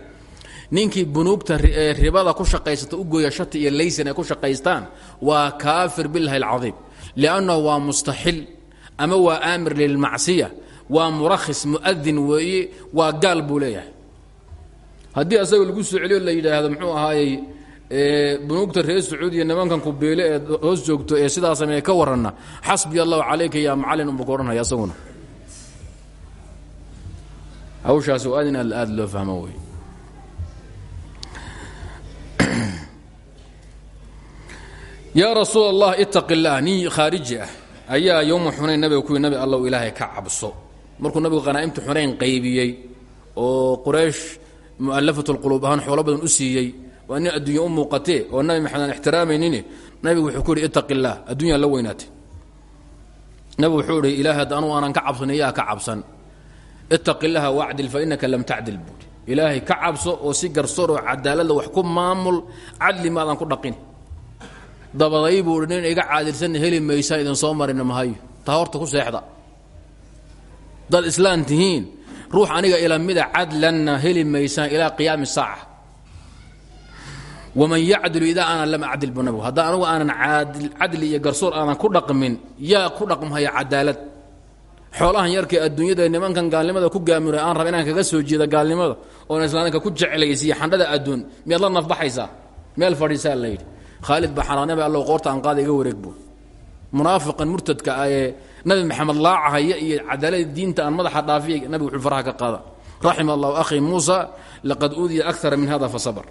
[SPEAKER 1] ninkii bunuugta ribada ku shaqaysata u gooya iyo laysan ay ku shaqaystaan waa kaafir billahi alcadiim. Liannahu waa mustaxil ama waa aamir lilmacsiya waa murakhis mu'adin weeye waa gaal buu leeyahay. Asaga lagu soo celiyo la yidhaahdo muxuu ahaayey bunuugta reer sacuudiya nimankan kubeele ee hoos joogto ee sidaa sameeye ka waranna xasbi allahu calayka yaa macalin unba ka odhanhaya asaguna. Hawshaasi waa aad in aad loo yaa rasuul allah ittaqi illaah nin khaariji ah. Ayaa yowma xunayn nabiga kuwii ka cabso. Markuu nabigu qhanaa'imta xunayn qaybiyey oo quraysh mu'alafatu lquluub ahaan xoolo badan u siiyey waa nin adduunya u muuqatee? Oo nabi maxamed aan ixtiraamaynin wuxuu ku yidhi ittaqi illaah la weynaatay. Nabigu wuxuu idhi ilaahay hadda anugu aanan ka cabsan ka cabsan. Ittaqi illaha fa innaka lam tacdil buudi ka cabso oo si garsoor oo cadaalada wax ku maamul cadli maadan ku dhaqin dabaday buui nin iga caadilsanna heli maysaan idin soo marina mahayo taa horta ku seexda. Dad islaan tihiin ruux aniga ila mida cadlanna heli maysaan ilaa qiyaami saaca. Waman yacdilu idaa ana lam acdil bu nabigu haddaan anugu aanan cadli iyo garsoor aanan ku dhaqmin yaa ku dhaqmhaya cadaalad. Xoolahan yarkee adduunyada nimankan gaalnimada ku gaamura aan raba inaan kaga soo jeeda gaalnimada oon islaamka ku jeclaysiiyo xandhada adduun miyaad la nafbaxaysaa? Meel fadhiisaa la khaalid baa xanaanaba allow qoorta aan qaada iga wareeg buu. Munaafiqan murtadka ah ee nabi maxamed laacahaya iyo cadaalada diinta aan madaxa dhaafiya nabigu wuxuu faraha ka qaada raxima allahu akhii muusa laqad uudiya akara min hada fasabr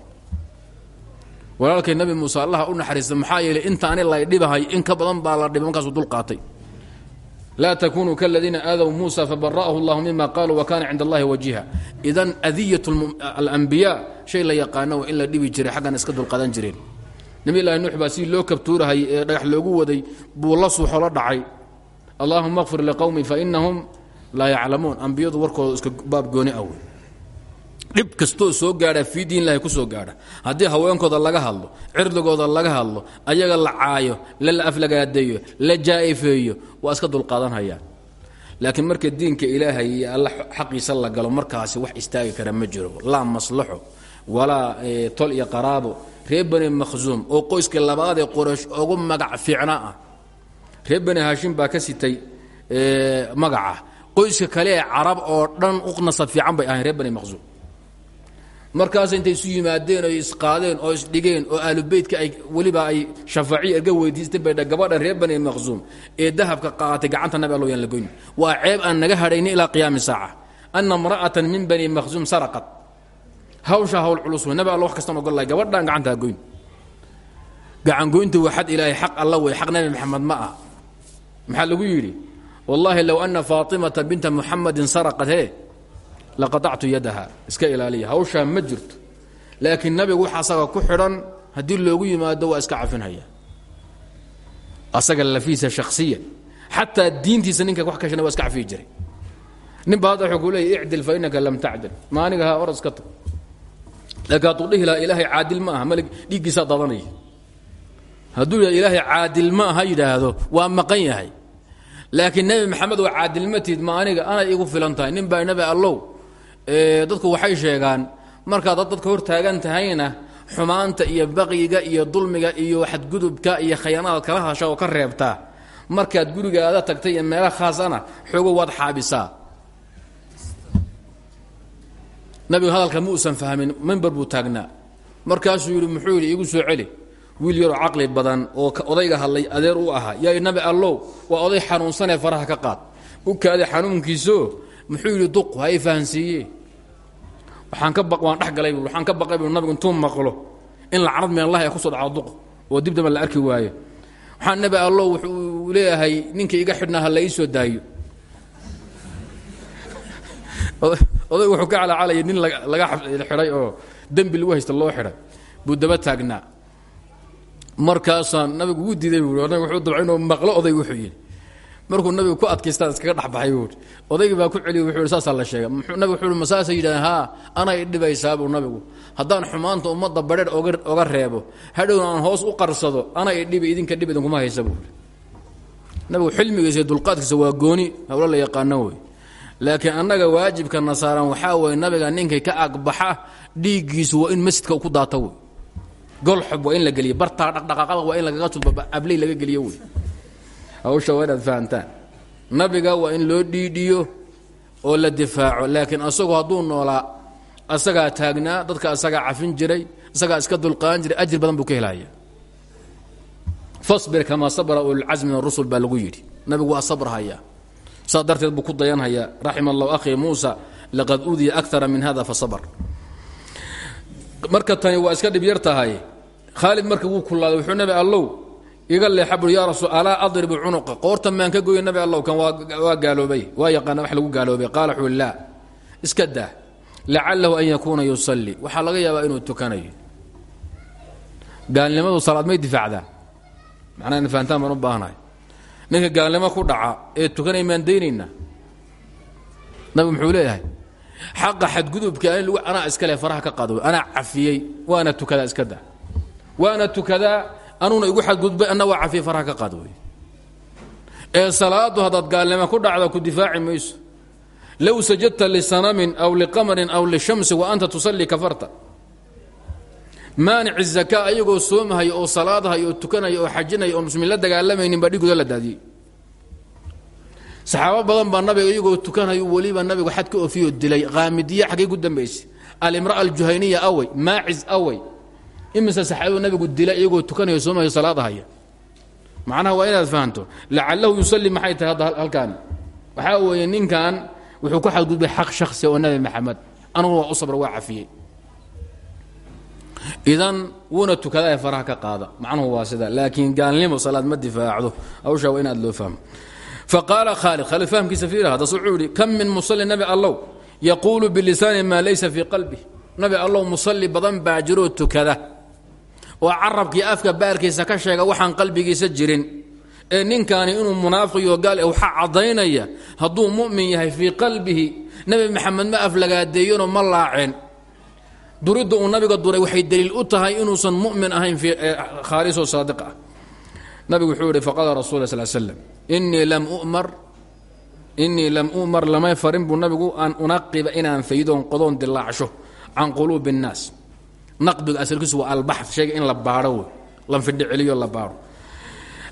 [SPEAKER 1] walaalkay nabi muuse allaha u naxariista maxaa yeelay inta ani lay dhibahay in ka badan baa la dhibay markaasuu dul qaatay. Laa takunuu kaladiina aadaw muusa fabara'ahu allahu mima qaaluu wa kana cinda allahi wajiha idan adiyat alambiyaa shay la yaqaano in la dhibi jiray xaggan iska dulqadan jireen nabi llahi nuux baa si loo kabtuurahay ee dhagax loogu waday buu la suuxo la dhacay. Allahuma kfir liqowmi fainahum laa yaclamuun. Ambiyadu warkooda iska baab gooni awe dhib kastoo soo gaadha fii diin lahi ku soo gaadha. Haddii haweenkooda laga hadlo cirdigooda laga hadlo ayaga la caayo la aflagaadeeyo la jaa'ifeeyo waa iska dulqaadanhayaan. Laakiin marka diinka ilaahay iyo alla xaqiisa la galo markaasi wax istaagi kara ma jiro. Laa maslaxo walaa tol iyo qaraabo reer bani oo qoyska labaadee qoraysh ugu magac fiicna ah. Reer bani haashim baa ka magaca. Qoyska kale ee carab oo dhan u nasab fiican bay ahayn reer bani markaas intay isu yimaadeen oo isqaadeen oo isdhigeen oo ahlubeytka ay weliba ay shafaaciya erga weydiisteen bay gabadha reer bani makhsuum ee dahabka qaatay gacanta nabi allo yaan la waa ceeb aan naga hadhaynin ilaa qiyaami saaca. Ana min bani makhsuum saraqat hawshaa hawl culus wey nabi wax kastaan ogol lahay gabadhaan gacantaa goyn. Gacangoynta waa xad ilaahay xaq alla wey xaq nabi maxamed ma ah maxaa lagu yidhi? Wallaahi low ana faatimata binta muxamadin saraqat he laqatactu yadaha. Iska ilaaliya. Hawshaa ma jirto. Laakiin nabigu wax asaga ku xidhan haddii loogu yimaado waa iska cafinhaya. Asaga lafiisa shakhsiya. Xataa diintiisa ninka wax kashana waa iska cafiyi jiray. Nin ba hadda wuxuu ku leeyay fa innaka lam tacdil. Ma aniga ha tag laakiin hadduu dhihi lahaa ilaahay ma aha malig dhiiggiisaa dadanaya hadduu yidhahdo ilaahay caadil ma aha yidhaahdo waa maqan yahay. Laakiin nebi maxamed waa caadilmatid ma aniga anay igu filan tahay nin baa nebi allow. Dadku waxay sheegaan markaad dad dadka hor tahayna xumaanta iyo baqyiga iyo dulmiga iyo xadgudubka iyo khayaanaad kala hasha oo ka reebtaa markaad gurigaada tagtay iyo meela khaasana xoogo waad xaabisaa nabigu hadalka ma fahmin mimber buu taagnaa markaasuu yidhi muxuu yidhi iigu soo celi. Wiil yaroo caqli badan oo odayga hadlay adeer u ahaa. Yaa nabi allow waa oday xanuunsanee faraha ka qaad. U kaaday xanuunkiiso muxuu yidhi duq ha i fahansiiye ka waan dhex galay waxaan ka baqay nabigu intuu maqlo. In lacnad min allahi ay ku soo dhaco duq oo dib damba la arki waayo. Waxaan nabi allow wuxuu leeyahay ninka iga xidhnaa ha soo daayo odaygu wuxuu ka calaacalayay nin laga xidhay oo dembi lagu haysta loo xidhay buu daba taagnaa markaasaa nabigu wuu diiday buu nabigu wuxuu dabca inuu maqlo odaygu wuxuu yidhi. Markuu nabigu ku adkaystaan iskaga dhexbaxay buui odaygii baa ku celiy wuxuu saasaa la sheega nabigu wuxuu ma saasay yidhahdeen haa anay idhibaysaa buu nabigu. Haddaan xumaanta ummadda badheer oga reebo hadhowna aan hoos u qarsado ana idhibi idinka dhib idinkuma haysa nabigu xilmigiisa dulqaadkiisa waa gooni hawlo la yaqaano laakiin annaga waajibka nasaaran waxaa weye nabiga ninkay ka agbaxa dhiiggiisu waa in masjidka ku daata wey. Golxob waa in la geliyo bartaa dhaqdhaqaaqada waa in lagaga tuba abley laga geliyo wey. Hawsha waa inaad nabiga waa in loo dhiidhiyo oo la difaaco laakiin asagoo hadduu noolaa asagaa taagnaa dadka asagaa cafin jiray isagaa iska dulqaan jiray ajir badan buu ka helaya. Fasbir kamaa sabra ulilcasmi min arusul baa lagu nabigu waa sabrhayaa saas darteed buu ku dayanhayaa raxima allahu akhii muusa laqad udiya akara min hada marka tani waa iska dhib yar marka wuu kulaaday wuxuu nabi allow iga leexa bui yaa rasuul alaa adribu maan ka goya nabi allow kan waa gaaloobay waa yaqaana wax lagu gaaloobay. Qaala laa iska daa lacalahu an yakuuna yusalli. Waxaa laga yaabaa inuu tukanayo. Gaalnimadu salaad may difaacdaa macnaa in fahantaan baan ninka gaalnimo ku dhaca ee tukanay maan daynaynaa nabigu muxuu leeyahay xaqa xadgudubka in lagu anaa iska leh faraha ka qaado anaa cafiyey waana tukadaa iska daa. Waana tukadaa anuuna igu xadgudbay anna waa cafiyey faraha ka qaad ee salaadu haddaad gaalnimo ku dhacdo ku difaaci mayso. Low sajadta lisanamin aw liqamarin aw lishamsi wa anta tusallii kafarta maanic zakaa ayagoo soomahaya oo salaadahaya oo tukanaya oo xajinaya oo muslimiin la dagaalamaynin baa la daadiyey. Saxaabo badan baa nabiga iyagoo tukanayo weliba nabigu xad ka oofiyoo dilay. Qaamidiye xaggay ku dambaysay. Alimraa aljuhayniya awey maacis awey imise saxaabadu nabigu dilay iyagoo tukanayo soomahaya salaadahaya macnaha waa inaad fahanto. Lacalahu yusalli maxay tahay hadda halkan waxaa weeye ninkan wuxuu ku xadgudbay xaq shakhsi oo nabi maxamed. Anugu u sabra waa cafiyey idan wuuna tukadae faraha ka qaada. Macnuhu waa sida laakiin gaalnimo salaad ma difaacdo. Hawshaa waa in aad loo fahmo. Faqaala khaalid khaalid fahmkiisa fiir hadas wuxuu yidhi kam min musalli nabi allow? Yaquulu bilisaani maa laysa fii qalbih nabi allow musalli badan baa jiroo tukada. Oo carabkii afka baarkiisa ka sheega waxaan qalbigiisa jirin. Ee ninkaani inuu munaafiqiyo gaal waxaa caddaynaya hadduu mu'min yahay fii qalbihi nebi maxamed ma aflagaadeeyanoo ma laaceen duridda uu nabiga duray waxay daliil u tahay inuusan mu'min ahayn khaalisoo saadiq ah nabigu wuxuu yihi faqala rasul sl slam innii lam umar innii lam umar lamay farin buu nabigu an unaqiba inaan faydoon qodoon dilaacsho can quluubi الnaas naqbiga asalkiisu waa albaxd shayga in la baadho wey lanfidhi celiyo la baadho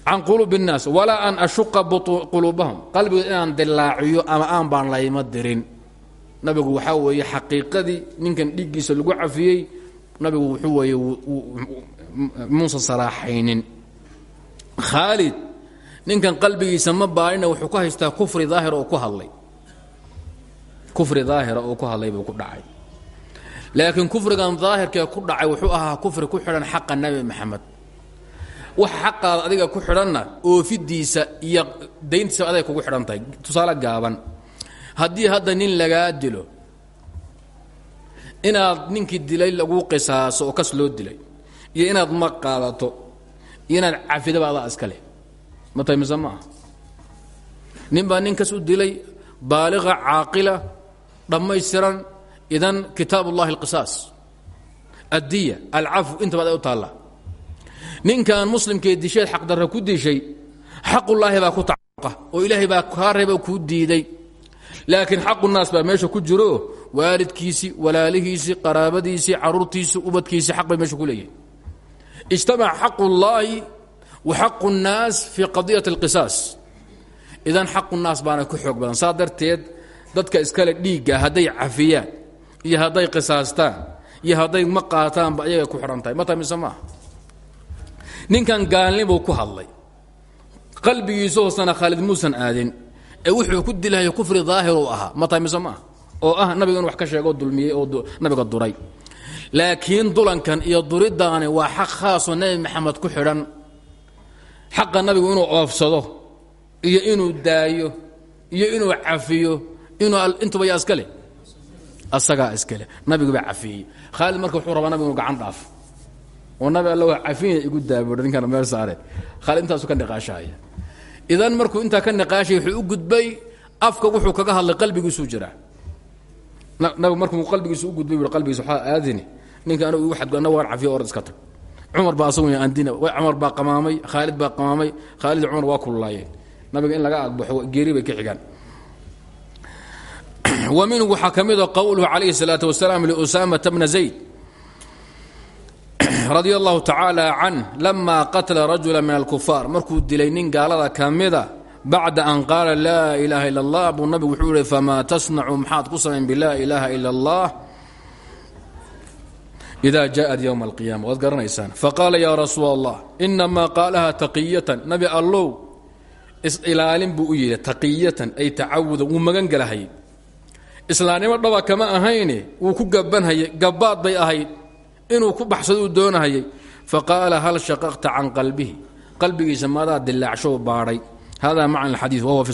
[SPEAKER 1] can quluubi الnaas walaa an ashuqa quluubahum qalbigood inaan dilaaciyo ama aan baan layma dirin nabigu waxaa weeye xaqiiqadii ninkan dhiiggiisa lagu cafiyey nabigu wuxuu weeye muusan saraaxaynin. Khaalid ninkan qalbigiisa ma baadhina wuxuu ku haystaa kufri daahira oo ku hadlay. Kufri daahira oo ku hadlay buu ku dhacay. Laakiin kufrigan daahirkee ku dhacay wuxuu ahaa kufri ku xidhan xaqa nebi maxamed wax xaqaada adiga ku xidhanna oofidiisa iyo dayntiisa aday kugu xidhan tahay. Tusaale gaaban haddii hadda nin lagaa dilo inaad ninkii dilay laguu qisaaso oo kas loo dilay iyo inaad ma qaadato iyo inaad cafidaba adaa iska leh. Ma tahay mise nin baa nin kas u dilay baaliqa caaqila dhammaystiran idan kitaab ullahi alqisaas. Addiya alcafu intaba aday u taalla. Ninkan muslimkee disheed xaqdarra ku dishay xaqullaahi baa ku tacaqa oo ilaahay baa kaa reeba kuu diiday laakiin xaqu naas baa meesha ku jiro. Waalidkiisii walaalihiisii qaraabadiisii caruurtiisii ubadkiisii xaq bay meesha ku leeyihiin ijtamaca xaqu ullaahi wa xaqu nnaas fii qadiyati alqisaas. Idan xaqu naas baana ku xoog badan. Saa darteed dadka iskale dhiigga hadday cafiyaan iyo hadday qisaastaan iyo hadday ma qaataanba ayaga ku xidhan tahay. Ma ninkan gaalnibuu ku hadlay. Qalbigiisa hoosana khaalid muusan aadin ee wuxuu ku dilahaya kufri daahiruu ahaa. Ma tahay mise maaha oo ah nabiga inu wax ka sheegoo dulmiyey oo nabiga duray. Laakiin dulankan iyo duriddaani waa xaq khaasoo nebi maxamed ku xidhan. Xaqa nabigu inuu oofsado iyo inuu daayo iyo inuu cafiyo inuu intuba yaa iska leh? Asagaa iska leh. Nabigu baa cafiyey. Khaalid marka wuxuu rabaa nabigu inu gacan dhaaf. Oo nabi alla waa cafiya igu daabuha ninkana meel saare. Khaalid intaasu ka niqaashahaya idan markuu intaa ka niqaashay wuxuu u gudbay afka wuxuu kaga hadlay qalbigiisuu jiraa nabigu markuu qalbigiisu u gudbay qalbigiis waxaa aadini. Ninka anigu igu xadgo annagu waan cafiyo orad iska tag. Cumar baa asagu andina cumar baa qamaamay khaalid baa qamaamay khaalid cumar waa kululaayeen. Nabiga in laga agbaxo geeri bay ka xigaan. Wa minhu waxaa ka mida ah qowluhu calayhi salaatu wasalaam liusaamata bna zayd. radia allahu tacaala can lama qatla rajula min alkufaar. Markuu dilay nin gaalada ka mida bacda an qaala laa ilaaha ila allah. Buu nabigu wuxuu yihi famaa tasnacu maxaad ku samayn bilaa ilaaha ila allah? Ida jaaءat ywma alqiyama waad garanaysaan. Faqaala yaa rasuul allah inamaa qaalaha taqiyatan. Nabi allow is-ilaalin buu u yidhi taqiyatan ay tacawudan wuu magan galahay. Islaamnimo dhaba kama ahayne wuu ku gabanhayay gabaad bay ahayd inuu ku baxsado uu doonahayay. Faqaala hal shaqaqta can qalbihi? Qalbigiisa maadaa dilaacshow baadhay hada macna alxadiid wahuwa fi